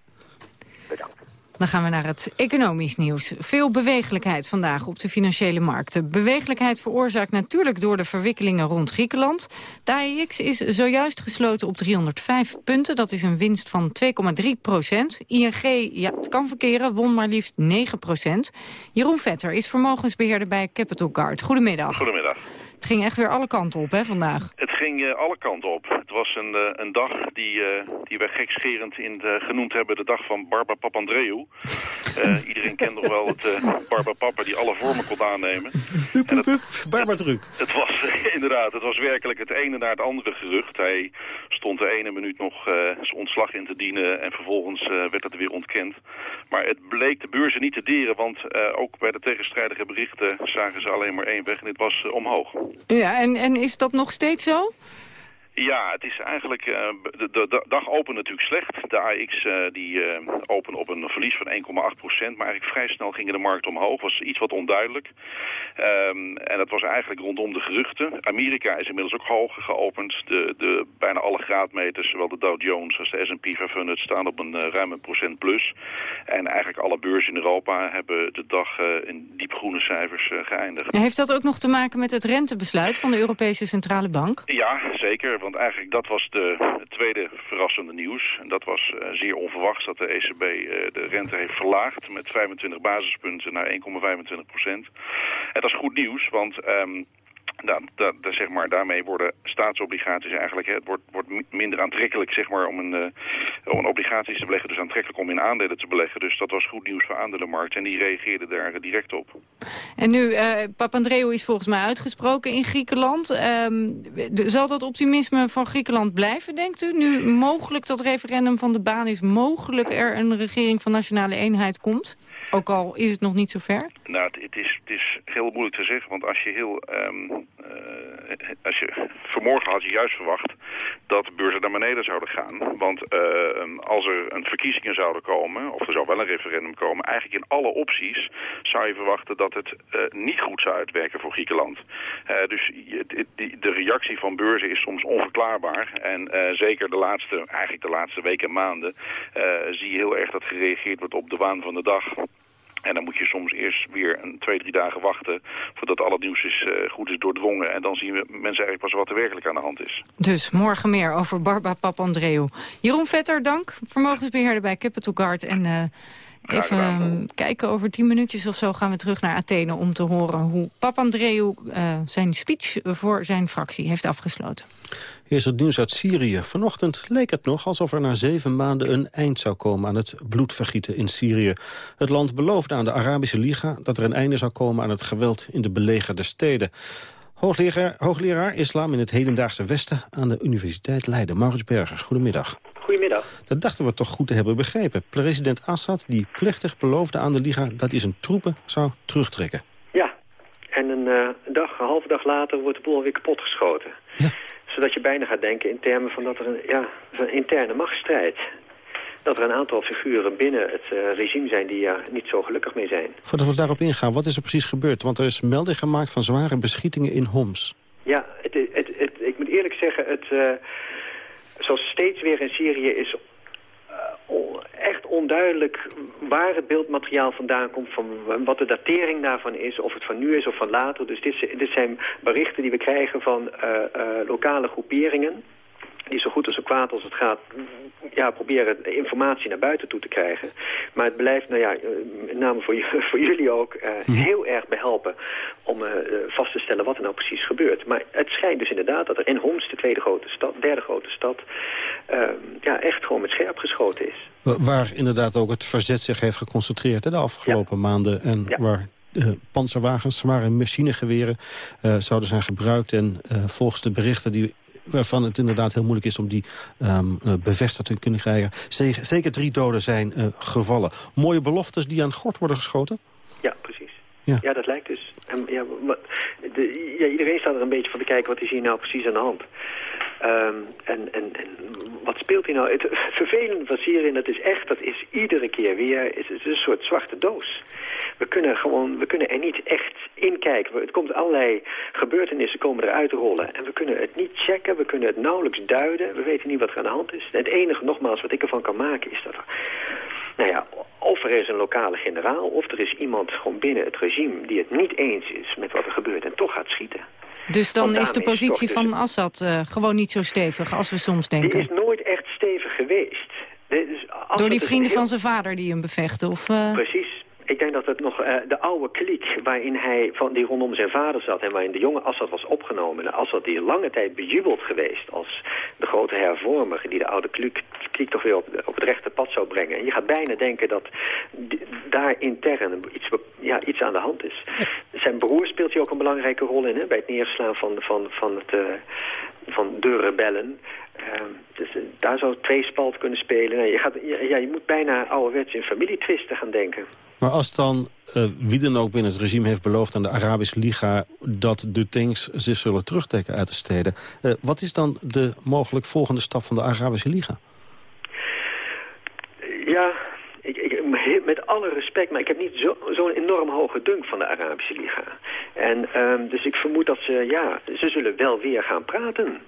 Dan gaan we naar het economisch nieuws. Veel bewegelijkheid vandaag op de financiële markten. Bewegelijkheid veroorzaakt natuurlijk door de verwikkelingen rond Griekenland. De AEX is zojuist gesloten op 305 punten. Dat is een winst van 2,3 procent. ING, ja, het kan verkeren, won maar liefst 9 procent. Jeroen Vetter is vermogensbeheerder bij Capital Guard. Goedemiddag. Goedemiddag. Het ging echt weer alle kanten op, hè, vandaag? Het ging uh, alle kanten op. Het was een, uh, een dag die, uh, die wij gekscherend in de, genoemd hebben de dag van Barba Papandreou. iedereen kent nog wel het Barba Papa die alle vormen kon aannemen. Hup, hup, hup. Barba druk. Het was inderdaad, het was werkelijk het ene naar het andere gerucht. Hij stond de ene minuut nog zijn ontslag in te dienen en vervolgens werd het weer ontkend. Maar het bleek de beurzen niet te deren, want ook bij de tegenstrijdige berichten zagen ze alleen maar één weg en dit was omhoog. Ja, en, en is dat nog steeds zo? Ja, het is eigenlijk... Uh, de, de, dag opent natuurlijk slecht. De AX uh, die uh, opende op een verlies van 1,8 procent. Maar eigenlijk vrij snel gingen de markt omhoog. was iets wat onduidelijk. Um, en dat was eigenlijk rondom de geruchten. Amerika is inmiddels ook hoger geopend. De, de, bijna alle graadmeters, zowel de Dow Jones als de S&P 500... staan op een ruime procent plus. En eigenlijk alle beurzen in Europa hebben de dag in diepgroene cijfers geëindigd. Heeft dat ook nog te maken met het rentebesluit van de Europese Centrale Bank? Ja, zeker want eigenlijk dat was de, tweede verrassende nieuws. En dat was uh, zeer onverwachts dat de ECB uh, de rente heeft verlaagd met 25 basispunten naar 1,25 procent. En dat is goed nieuws, want um, dat, dat, zeg maar, daarmee worden staatsobligaties eigenlijk... Hè, het wordt, wordt minder aantrekkelijk zeg maar, om, een, uh, om een obligaties te beleggen. Dus aantrekkelijk om in aandelen te beleggen. Dus dat was goed nieuws voor aandelenmarkt. En die reageerden daar direct op. En nu, uh, Papandreou is volgens mij uitgesproken in Griekenland. Um, zal dat optimisme van Griekenland blijven, denkt u? Nu mogelijk dat referendum van de baan is... mogelijk er een regering van nationale eenheid komt? Ook al is het nog niet zo ver? Nou, het, is, het is heel moeilijk te zeggen, want als je heel... Um, uh, als je, vanmorgen had je juist verwacht dat de beurzen naar beneden zouden gaan. Want uh, als er een verkiezingen zouden komen, of er zou wel een referendum komen... eigenlijk in alle opties zou je verwachten dat het uh, niet goed zou uitwerken voor Griekenland. dus de reactie van beurzen is soms onverklaarbaar. En zeker de laatste, eigenlijk de laatste weken en maanden... zie je heel erg dat gereageerd wordt op de waan van de dag... En dan moet je soms eerst weer een twee, drie dagen wachten... voordat al het nieuws is, uh, goed is doordrongen. En dan zien we mensen eigenlijk pas wat er werkelijk aan de hand is. Dus morgen meer over Barba Papandreou. Jeroen Vetter, dank. Vermogensbeheerder bij Capital Guard. En uh, even um, kijken, over tien minuutjes of zo gaan we terug naar Athene... om te horen hoe Papandreou uh, zijn speech voor zijn fractie heeft afgesloten. Eerst het nieuws uit Syrië. Vanochtend leek het nog alsof er na zeven maanden een eind zou komen aan het bloedvergieten in Syrië. Het land beloofde aan de Arabische Liga dat er een einde zou komen aan het geweld in de belegerde steden. Hoogleraar, hoogleraar Islam in het hedendaagse Westen aan de Universiteit Leiden. Maurits Berger, goedemiddag. Goedemiddag. Dat dachten we toch goed te hebben begrepen. President Assad die plechtig beloofde aan de Liga dat hij zijn troepen zou terugtrekken. Ja, en een uh, dag, een halve dag later wordt de boel weer kapotgeschoten. Ja zodat je bijna gaat denken in termen van dat er een, ja, een interne machtsstrijd dat er een aantal figuren binnen het uh, regime zijn die niet zo gelukkig mee zijn. Voordat we daarop ingaan, wat is er precies gebeurd? Want er is melding gemaakt van zware beschietingen in Homs. Ja, het, het, het, ik moet eerlijk zeggen, het, uh, zoals steeds weer in Syrië is echt onduidelijk waar het beeldmateriaal vandaan komt... van wat de datering daarvan is, of het van nu is of van later. Dus dit, dit zijn berichten die we krijgen van uh, uh, lokale groeperingen die zo goed als zo kwaad als het gaat ja, proberen informatie naar buiten toe te krijgen. Maar het blijft, nou ja, eh, met name voor, voor jullie ook, uh, heel erg behelpen om uh, vast te stellen wat er nou precies gebeurt. Maar het schijnt dus inderdaad dat er in Homs, de tweede grote stad, derde grote stad, uh, ja, echt gewoon met scherp geschoten is. Waar inderdaad ook het verzet zich heeft geconcentreerd hè, de afgelopen ja. maanden. En ja. waar uh, panzerwagens, zware machinegeweren uh, zouden zijn gebruikt. En uh, volgens de berichten die waarvan het inderdaad heel moeilijk is om die um, bevestigd te kunnen krijgen. Zeker drie doden zijn uh, gevallen. Mooie beloftes die aan gort worden geschoten? Ja, precies. Ja, ja dat lijkt dus. Ja, de, ja, iedereen staat er een beetje van te kijken wat is hier nou precies aan de hand. Um, en, en, en wat speelt hier nou? Het vervelende van Syrië, dat is echt, dat is iedere keer weer, is, is een soort zwarte doos we kunnen, gewoon, we kunnen er niet echt in kijken. Het komt allerlei gebeurtenissen komen eruit rollen. En we kunnen het niet checken, we kunnen het nauwelijks duiden. We weten niet wat er aan de hand is. het enige, nogmaals, wat ik ervan kan maken is dat er... Nou ja, of er is een lokale generaal, of er is iemand gewoon binnen het regime... die het niet eens is met wat er gebeurt en toch gaat schieten. Dus dan is de positie van Assad uh, gewoon niet zo stevig als we soms denken? Die is nooit echt stevig geweest. Door die vrienden van zijn vader die hem bevechten? Of, uh... Precies. Ik denk dat het nog uh, de oude kliek waarin hij, van, die rondom zijn vader zat... en waarin de jonge Assad was opgenomen. En Assad die lange tijd bejubeld geweest als de grote hervormer... die de oude kliek, kliek toch weer op, op het rechte pad zou brengen. En je gaat bijna denken dat daar intern iets, ja, iets aan de hand is. Zijn broer speelt hier ook een belangrijke rol in... Hè, bij het neerslaan van, van, van, het, uh, van de rebellen... Uh, dus uh, daar zou tweespalt kunnen spelen. Nee, je, gaat, ja, je moet bijna ouderwets in familietwisten gaan denken. Maar als dan uh, wie dan ook binnen het regime heeft beloofd aan de Arabische Liga... dat de tanks zich zullen terugtrekken uit de steden... Uh, wat is dan de mogelijk volgende stap van de Arabische Liga? Ja, ik, ik, met alle respect, maar ik heb niet zo'n zo enorm hoge dunk van de Arabische Liga. En um, dus ik vermoed dat ze, ja, ze zullen wel weer gaan praten.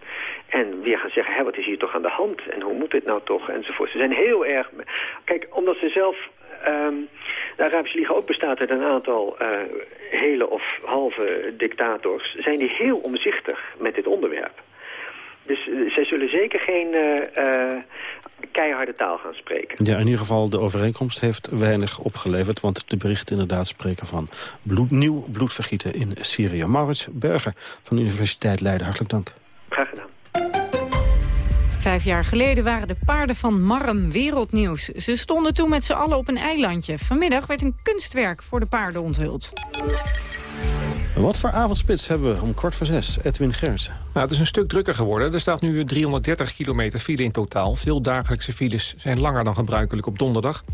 En weer gaan zeggen, hé, wat is hier toch aan de hand? En hoe moet dit nou toch? Enzovoort. Ze zijn heel erg... Kijk, omdat ze zelf... Um, de Arabische Liga ook bestaat uit een aantal uh, hele of halve dictators... zijn die heel omzichtig met dit onderwerp. Dus uh, zij zullen zeker geen uh, keiharde taal gaan spreken. Ja, in ieder geval de overeenkomst heeft weinig opgeleverd... want de berichten inderdaad spreken van bloed, nieuw bloedvergieten in Syrië. Maurits Berger van de Universiteit Leiden, hartelijk dank. Graag gedaan. Vijf jaar geleden waren de paarden van Marm wereldnieuws. Ze stonden toen met z'n allen op een eilandje. Vanmiddag werd een kunstwerk voor de paarden onthuld. Wat voor avondspits hebben we om kwart voor zes? Edwin Gersen. Nou, het is een stuk drukker geworden. Er staat nu 330 kilometer file in totaal. Veel dagelijkse files zijn langer dan gebruikelijk op donderdag.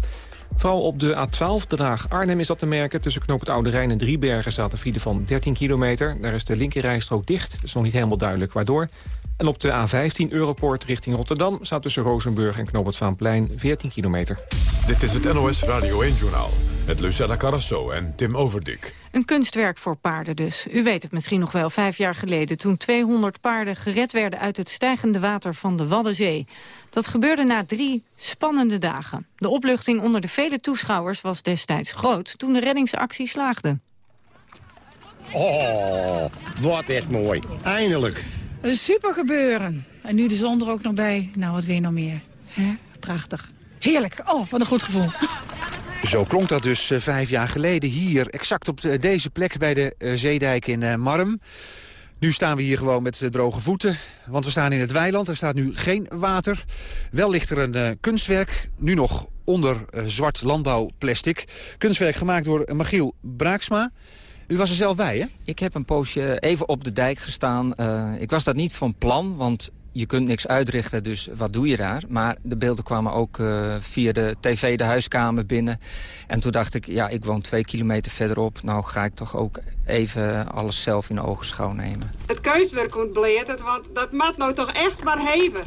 Vooral op de A12, de Haag Arnhem is dat te merken. Tussen knoop het Oude Rijn en Driebergen staat een file van 13 kilometer. Daar is de linkerrijstrook dicht. Het is nog niet helemaal duidelijk waardoor. En op de A15 Europoort richting Rotterdam... staat tussen Rozenburg en Knoop het Vaanplein 14 kilometer. Dit is het NOS Radio 1-journaal met Lucella Carrasso en Tim Overdik. Een kunstwerk voor paarden dus. U weet het misschien nog wel, vijf jaar geleden... toen 200 paarden gered werden uit het stijgende water van de Waddenzee. Dat gebeurde na drie spannende dagen. De opluchting onder de vele toeschouwers was destijds groot... toen de reddingsactie slaagde. Oh, wat echt mooi. Eindelijk. Een super gebeuren. En nu de zon er ook nog bij. Nou, wat je nog meer? Hè? Prachtig. Heerlijk. Oh, wat een goed gevoel. Zo klonk dat dus uh, vijf jaar geleden hier, exact op de, deze plek bij de uh, Zeedijk in uh, Marm. Nu staan we hier gewoon met droge voeten, want we staan in het weiland. Er staat nu geen water. Wel ligt er een kunstwerk, nu nog onder zwart landbouwplastic. Kunstwerk gemaakt door Magiel Braaksma. U was er zelf bij, hè? Ik heb een poosje even op de dijk gestaan. Ik was dat niet van plan, want je kunt niks uitrichten, dus wat doe je daar? Maar de beelden kwamen ook uh, via de tv de huiskamer binnen. En toen dacht ik, ja, ik woon twee kilometer verderop. Nou ga ik toch ook even alles zelf in de ogen schouw nemen. Het kunstwerk komt bleed, want dat maakt nou toch echt maar heven.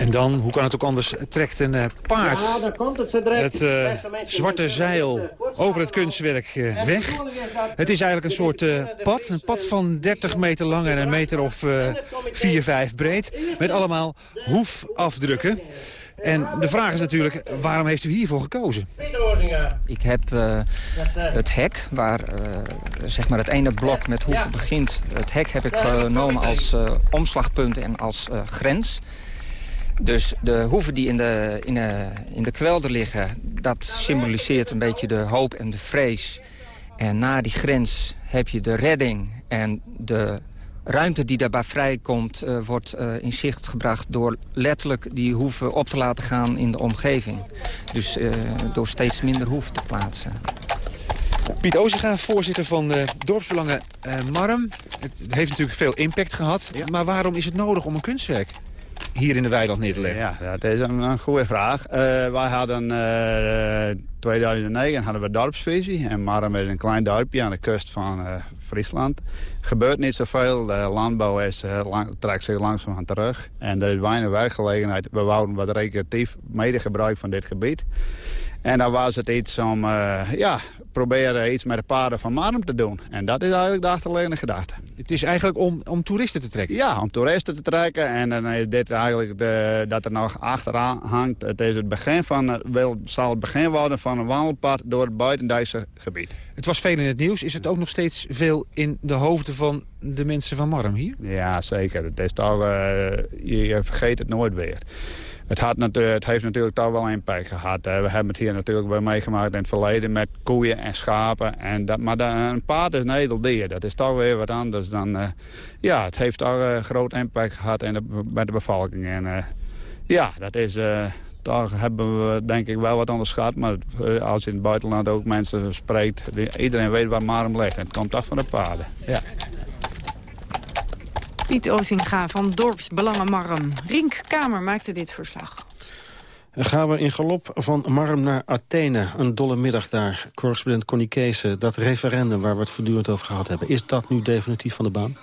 En dan, hoe kan het ook anders, trekt een uh, paard ja, dan komt het, het uh, zwarte zeil over het kunstwerk uh, weg. Het is eigenlijk een soort pad, een pad van 30 meter lang en een meter of 4, 5 breed. Met allemaal hoefafdrukken. En de vraag is natuurlijk, waarom heeft u hiervoor gekozen? Ik heb uh, het hek, waar uh, zeg maar het ene blok met hoeven begint... het hek heb ik genomen als uh, omslagpunt en als grens. Dus de hoeven die in de, in, de, in de kwelder liggen... dat symboliseert een beetje de hoop en de vrees. En na die grens heb je de redding en de ruimte die daarbij vrijkomt... Uh, wordt uh, in zicht gebracht door letterlijk die hoeven op te laten gaan in de omgeving. Dus uh, door steeds minder hoeven te plaatsen. Piet Ozinga, voorzitter van de dorpsbelangen Marm. Het heeft natuurlijk veel impact gehad. Ja. Maar waarom is het nodig om een kunstwerk hier in de weiland neer te? Ja, dat is een, goede vraag. Uh, wij hadden in uh, 2009 hadden we dorpsvisie. En Marm is een klein dorpje aan de kust van uh, Friesland. Gebeurt niet zoveel. De landbouw is, trekt zich langzaam aan terug. En er is weinig werkgelegenheid. We wouden wat recreatief medegebruik van dit gebied. En dan was het iets om ja, proberen iets met de paarden van Marm te doen. En dat is eigenlijk de achterliggende gedachte. Het is eigenlijk om, om toeristen te trekken? Ja, om toeristen te trekken. En dan is dit eigenlijk de, dat er nog achteraan hangt. Het is het begin van, wil, zal het begin worden van een wandelpad door het buitendijkse gebied. Het was veel in het nieuws. Is het ook nog steeds veel in de hoofden van de mensen van Marm hier? Ja, zeker. Het is toch, uh, je, je vergeet het nooit weer. Het, had het heeft natuurlijk toch wel impact gehad. We hebben het hier natuurlijk wel meegemaakt in het verleden met koeien en schapen. En dat, maar een paard is een edel dier. Dat is toch weer wat anders dan... ja, het heeft toch een groot impact gehad in bij de bevolking. En ja, dat is... daar hebben we denk ik wel wat onderschat. Maar als je in het buitenland ook mensen spreekt... iedereen weet waar Marum ligt. En het komt toch van de paarden. Ja. Piet Ozinga van Dorpsbelangen Marm. Rink Kamer maakte dit verslag. Gaan we in galop van Marm naar Athene. Een dolle middag daar. Correspondent Connie Kees, dat referendum waar we het voortdurend over gehad hebben... is dat nu definitief van de baan?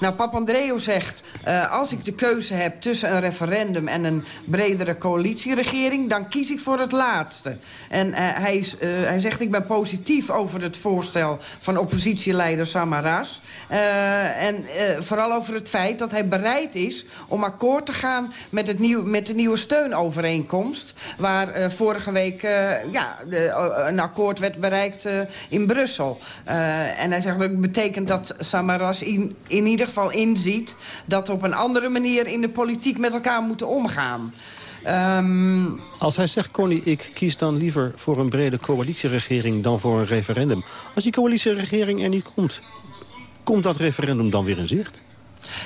Nou, Papandreou zegt, uh, als ik de keuze heb tussen een referendum en een bredere coalitieregering, dan kies ik voor het laatste. En uh, hij, is, uh, hij zegt, ik ben positief over het voorstel van oppositieleider Samaras. en vooral over het feit dat hij bereid is om akkoord te gaan met, het nieuw, met de nieuwe steunovereenkomst. Waar vorige week ja, een akkoord werd bereikt in Brussel. en hij zegt, dat betekent dat Samaras in, in ieder geval inziet... dat we op een andere manier in de politiek met elkaar moeten omgaan. Um... Als hij zegt, Connie, ik kies dan liever voor een brede coalitieregering dan voor een referendum. Als die coalitieregering er niet komt, komt dat referendum dan weer in zicht?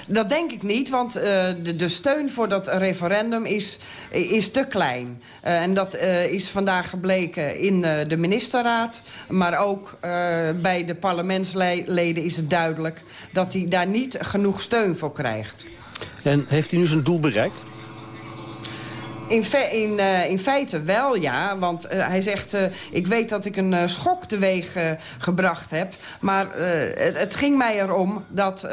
Dat denk ik niet, want uh, de, de, steun voor dat referendum is, is te klein. Uh, en dat uh, is vandaag gebleken in de ministerraad. Maar ook bij de parlementsleden is het duidelijk... dat hij daar niet genoeg steun voor krijgt. En heeft hij nu zijn doel bereikt? In, in, uh, in, feite wel, ja. Want uh, hij zegt, uh, ik weet dat ik een schok teweeg gebracht heb. Maar het, het, ging mij erom dat,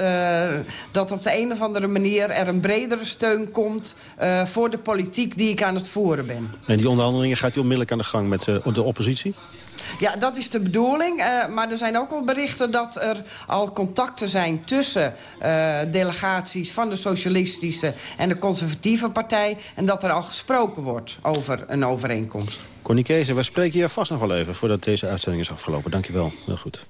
dat op de een of andere manier... er een bredere steun komt voor de politiek die ik aan het voeren ben. En die onderhandelingen gaat hij onmiddellijk aan de gang met de oppositie? Ja, dat is de bedoeling. Uh, maar er zijn ook wel berichten dat er al contacten zijn... tussen uh, delegaties van de Socialistische en de Conservatieve Partij... en dat er al gesproken wordt over een overeenkomst. Connie Kees, we spreken hier vast nog wel even... voordat deze uitzending is afgelopen. Dank je wel. Heel goed.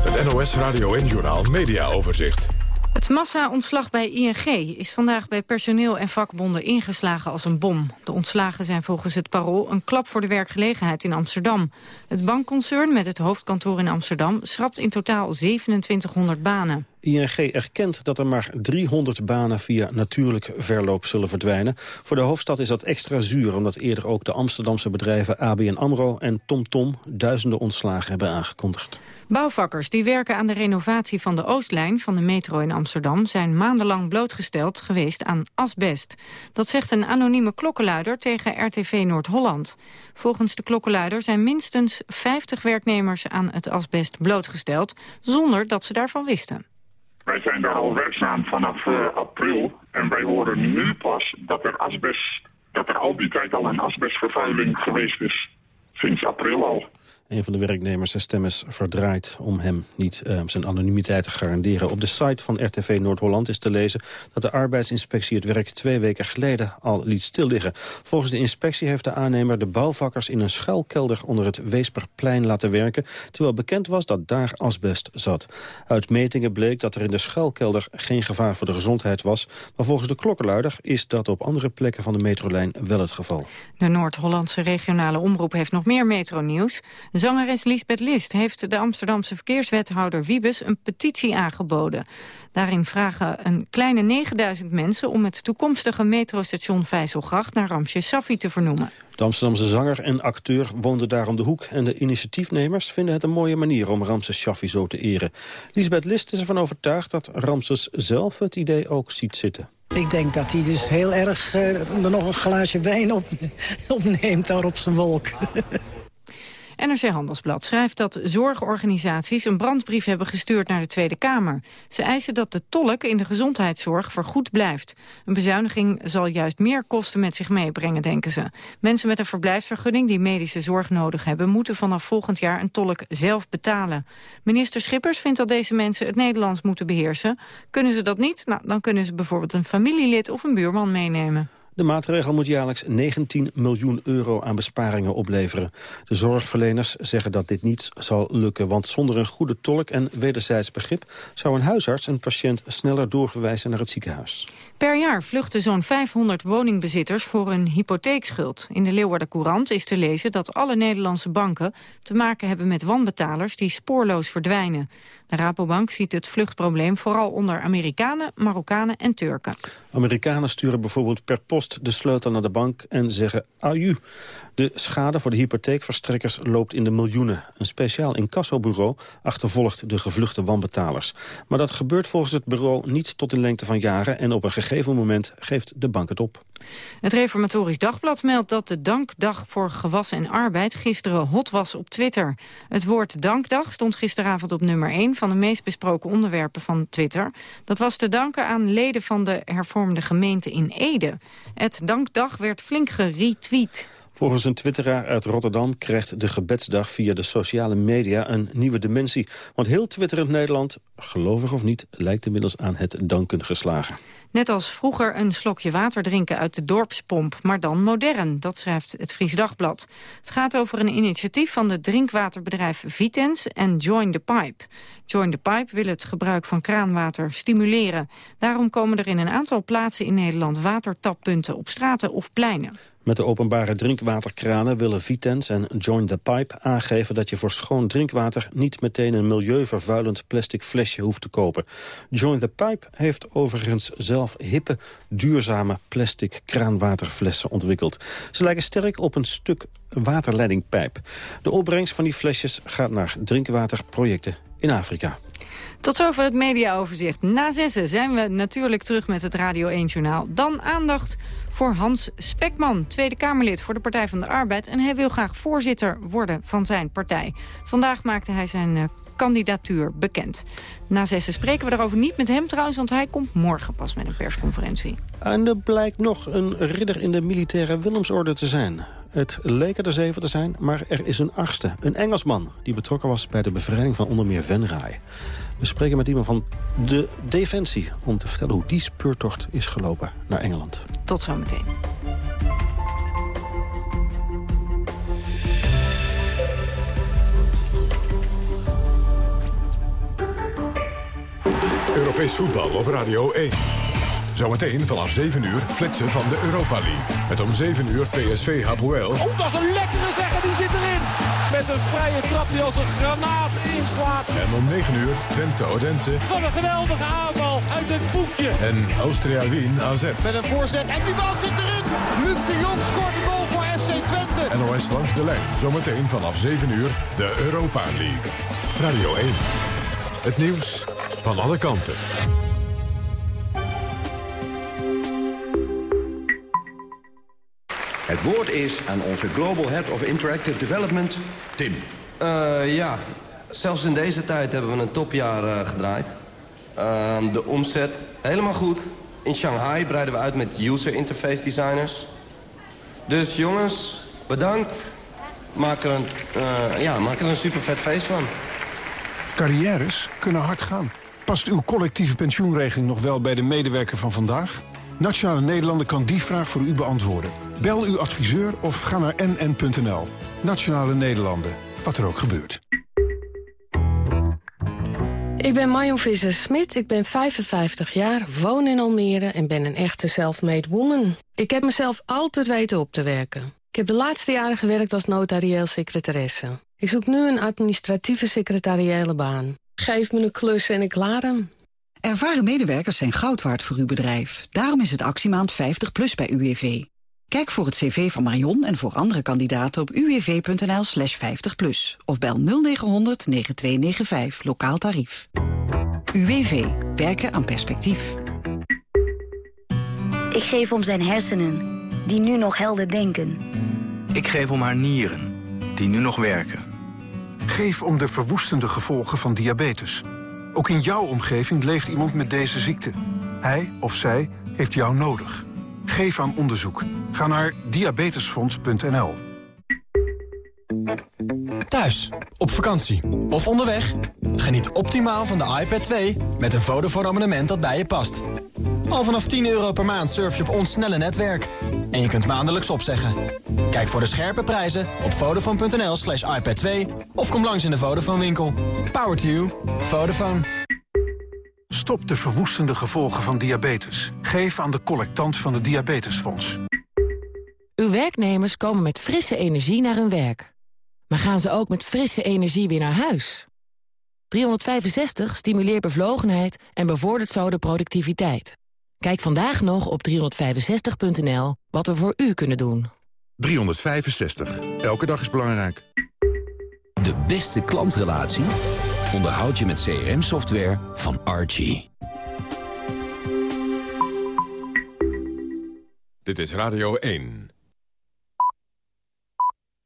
Het NOS Radio en Journal Media Overzicht. Het massa-ontslag bij ING is vandaag bij personeel en vakbonden ingeslagen als een bom. De ontslagen zijn volgens het Parool een klap voor de werkgelegenheid in Amsterdam. Het bankconcern met het hoofdkantoor in Amsterdam schrapt in totaal 2700 banen. ING erkent dat er maar 300 banen via natuurlijk verloop zullen verdwijnen. Voor de hoofdstad is dat extra zuur, omdat eerder ook de Amsterdamse bedrijven ABN AMRO en TomTom Tom duizenden ontslagen hebben aangekondigd. Bouwvakkers die werken aan de renovatie van de Oostlijn van de metro in Amsterdam... zijn maandenlang blootgesteld geweest aan asbest. Dat zegt een anonieme klokkenluider tegen RTV Noord-Holland. Volgens de klokkenluider zijn minstens 50 werknemers aan het asbest blootgesteld... zonder dat ze daarvan wisten. Wij zijn daar al werkzaam vanaf uh, april en wij horen nu pas dat er asbest... dat er al die tijd al een asbestvervuiling geweest is. Sinds april al. Een van de werknemers zijn stem is verdraaid om hem niet uh, zijn anonimiteit te garanderen. Op de site van RTV Noord-Holland is te lezen dat de arbeidsinspectie het werk twee weken geleden al liet stilliggen. Volgens de inspectie heeft de aannemer de bouwvakkers in een schuilkelder onder het Weesperplein laten werken, terwijl bekend was dat daar asbest zat. Uit metingen bleek dat er in de schuilkelder geen gevaar voor de gezondheid was, maar volgens de klokkenluider is dat op andere plekken van de metrolijn wel het geval. De Noord-Hollandse regionale omroep heeft nog meer metronieuws. Zangeres Lisbeth List heeft de Amsterdamse verkeerswethouder Wiebes een petitie aangeboden. Daarin vragen een kleine 9000 mensen om het toekomstige metrostation Vijzelgracht naar Ramses Safi te vernoemen. De Amsterdamse zanger en acteur woonde daar om de hoek en de initiatiefnemers vinden het een mooie manier om Ramses Shaffi zo te eren. Lisbeth List is ervan overtuigd dat Ramses zelf het idee ook ziet zitten. Ik denk dat hij dus heel erg uh, er nog een glaasje wijn op, opneemt daar op zijn wolk. NRC Handelsblad schrijft dat zorgorganisaties een brandbrief hebben gestuurd naar de Tweede Kamer. Ze eisen dat de tolk in de gezondheidszorg vergoed blijft. Een bezuiniging zal juist meer kosten met zich meebrengen, denken ze. Mensen met een verblijfsvergunning die medische zorg nodig hebben... moeten vanaf volgend jaar een tolk zelf betalen. Minister Schippers vindt dat deze mensen het Nederlands moeten beheersen. Kunnen ze dat niet? Nou, dan kunnen ze bijvoorbeeld een familielid of een buurman meenemen. De maatregel moet jaarlijks 19 miljoen euro aan besparingen opleveren. De zorgverleners zeggen dat dit niet zal lukken... want zonder een goede tolk en wederzijds begrip... zou een huisarts een patiënt sneller doorverwijzen naar het ziekenhuis. Per jaar vluchten zo'n 500 woningbezitters voor een hypotheekschuld. In de Leeuwarden Courant is te lezen dat alle Nederlandse banken... te maken hebben met wanbetalers die spoorloos verdwijnen. De Rabobank ziet het vluchtprobleem vooral onder Amerikanen, Marokkanen en Turken. Amerikanen sturen bijvoorbeeld per post de sleutel naar de bank en zeggen aju. De schade voor de hypotheekverstrekkers loopt in de miljoenen. Een speciaal incassobureau achtervolgt de gevluchte wanbetalers. Maar dat gebeurt volgens het bureau niet tot in lengte van jaren... en op een gegeven moment geeft de bank het op. Het Reformatorisch Dagblad meldt dat de Dankdag voor Gewassen en Arbeid gisteren hot was op Twitter. Het woord Dankdag stond gisteravond op nummer 1 van de meest besproken onderwerpen van Twitter. Dat was te danken aan leden van de hervormde gemeente in Ede. Het Dankdag werd flink geretweet. Volgens een twitteraar uit Rotterdam krijgt de gebedsdag via de sociale media een nieuwe dimensie. Want heel twitterend Nederland, gelovig of niet, lijkt inmiddels aan het danken geslagen. Net als vroeger een slokje water drinken uit de dorpspomp, maar dan modern. Dat schrijft het Fries Dagblad. Het gaat over een initiatief van de drinkwaterbedrijf Vitens en Join the Pipe. Join the Pipe wil het gebruik van kraanwater stimuleren. Daarom komen er in een aantal plaatsen in Nederland watertappunten op straten of pleinen. Met de openbare drinkwaterkranen willen Vitens en Join the Pipe aangeven dat je voor schoon drinkwater niet meteen een milieuvervuilend plastic flesje hoeft te kopen. Join the Pipe heeft overigens zelf hippe, duurzame plastic kraanwaterflessen ontwikkeld. Ze lijken sterk op een stuk waterleidingpijp. De opbrengst van die flesjes gaat naar drinkwaterprojecten in Afrika. Tot zover het mediaoverzicht. Na zessen zijn we natuurlijk terug met het Radio 1-journaal. Dan aandacht voor Hans Spekman, Tweede Kamerlid voor de Partij van de Arbeid. En hij wil graag voorzitter worden van zijn partij. Vandaag maakte hij zijn uh, kandidatuur bekend. Na zessen spreken we daarover niet met hem trouwens, want hij komt morgen pas met een persconferentie. En er blijkt nog een ridder in de militaire Willemsorde te zijn. Het leek er zeven te zijn, maar er is een achtste. Een Engelsman die betrokken was bij de bevrijding van onder meer Venray. We spreken met iemand van de Defensie... om te vertellen hoe die speurtocht is gelopen naar Engeland. Tot zometeen. Europees voetbal op Radio 1. Zometeen vanaf 7 uur flitsen van de Europa League. Met om 7 uur PSV Hapoel. Oh, dat is een lekkere zeggen, die zit erin. Met een vrije trap die als een granaat inslaat. En om 9 uur Twente Odense. Wat een geweldige aanval uit het boekje. En Austria Wien AZ. Met een voorzet en die bal zit erin. Luc de Jong scoort de goal voor FC Twente. NOS langs de lijn. Zometeen vanaf 7 uur de Europa League. Radio 1. Het nieuws van alle kanten. Het woord is aan onze Global Head of Interactive Development, Tim. Uh, ja, zelfs in deze tijd hebben we een topjaar uh, gedraaid. Uh, de omzet helemaal goed. In Shanghai breiden we uit met user interface designers. Dus jongens, bedankt. Maak er een, ja, maak er een super vet feest van. Carrières kunnen hard gaan. Past uw collectieve pensioenregeling nog wel bij de medewerker van vandaag? Nationale Nederlanden kan die vraag voor u beantwoorden. Bel uw adviseur of ga naar nn.nl. Nationale Nederlanden, wat er ook gebeurt. Ik ben Marion Visser-Smit, ik ben 55 jaar, woon in Almere... en ben een echte self-made woman. Ik heb mezelf altijd weten op te werken. Ik heb de laatste jaren gewerkt als notarieel secretaresse. Ik zoek nu een administratieve secretariële baan. Geef me een klus en ik laat hem. Ervaren medewerkers zijn goud waard voor uw bedrijf. Daarom is het actiemaand 50 plus bij UWV. Kijk voor het cv van Marion en voor andere kandidaten op uwv.nl slash 50 plus. Of bel 0900 9295, lokaal tarief. UWV, werken aan perspectief. Ik geef om zijn hersenen, die nu nog helder denken. Ik geef om haar nieren, die nu nog werken. Geef om de verwoestende gevolgen van diabetes. Ook in jouw omgeving leeft iemand met deze ziekte. Hij of zij heeft jou nodig. Geef aan onderzoek. Ga naar diabetesfonds.nl. Thuis, op vakantie of onderweg. Geniet optimaal van de iPad 2 met een Vodafone abonnement dat bij je past. Al vanaf 10 euro per maand surf je op ons snelle netwerk. En je kunt maandelijks opzeggen. Kijk voor de scherpe prijzen op vodafone.nl slash iPad 2... of kom langs in de Vodafone winkel. Power to you. Vodafone. Stop de verwoestende gevolgen van diabetes. Geef aan de collectant van het Diabetesfonds. Uw werknemers komen met frisse energie naar hun werk. Maar gaan ze ook met frisse energie weer naar huis? 365 stimuleert bevlogenheid en bevordert zo de productiviteit. Kijk vandaag nog op 365.nl wat we voor u kunnen doen. 365. Elke dag is belangrijk. De beste klantrelatie onderhoud je met CRM-software van Archie. Dit is Radio 1.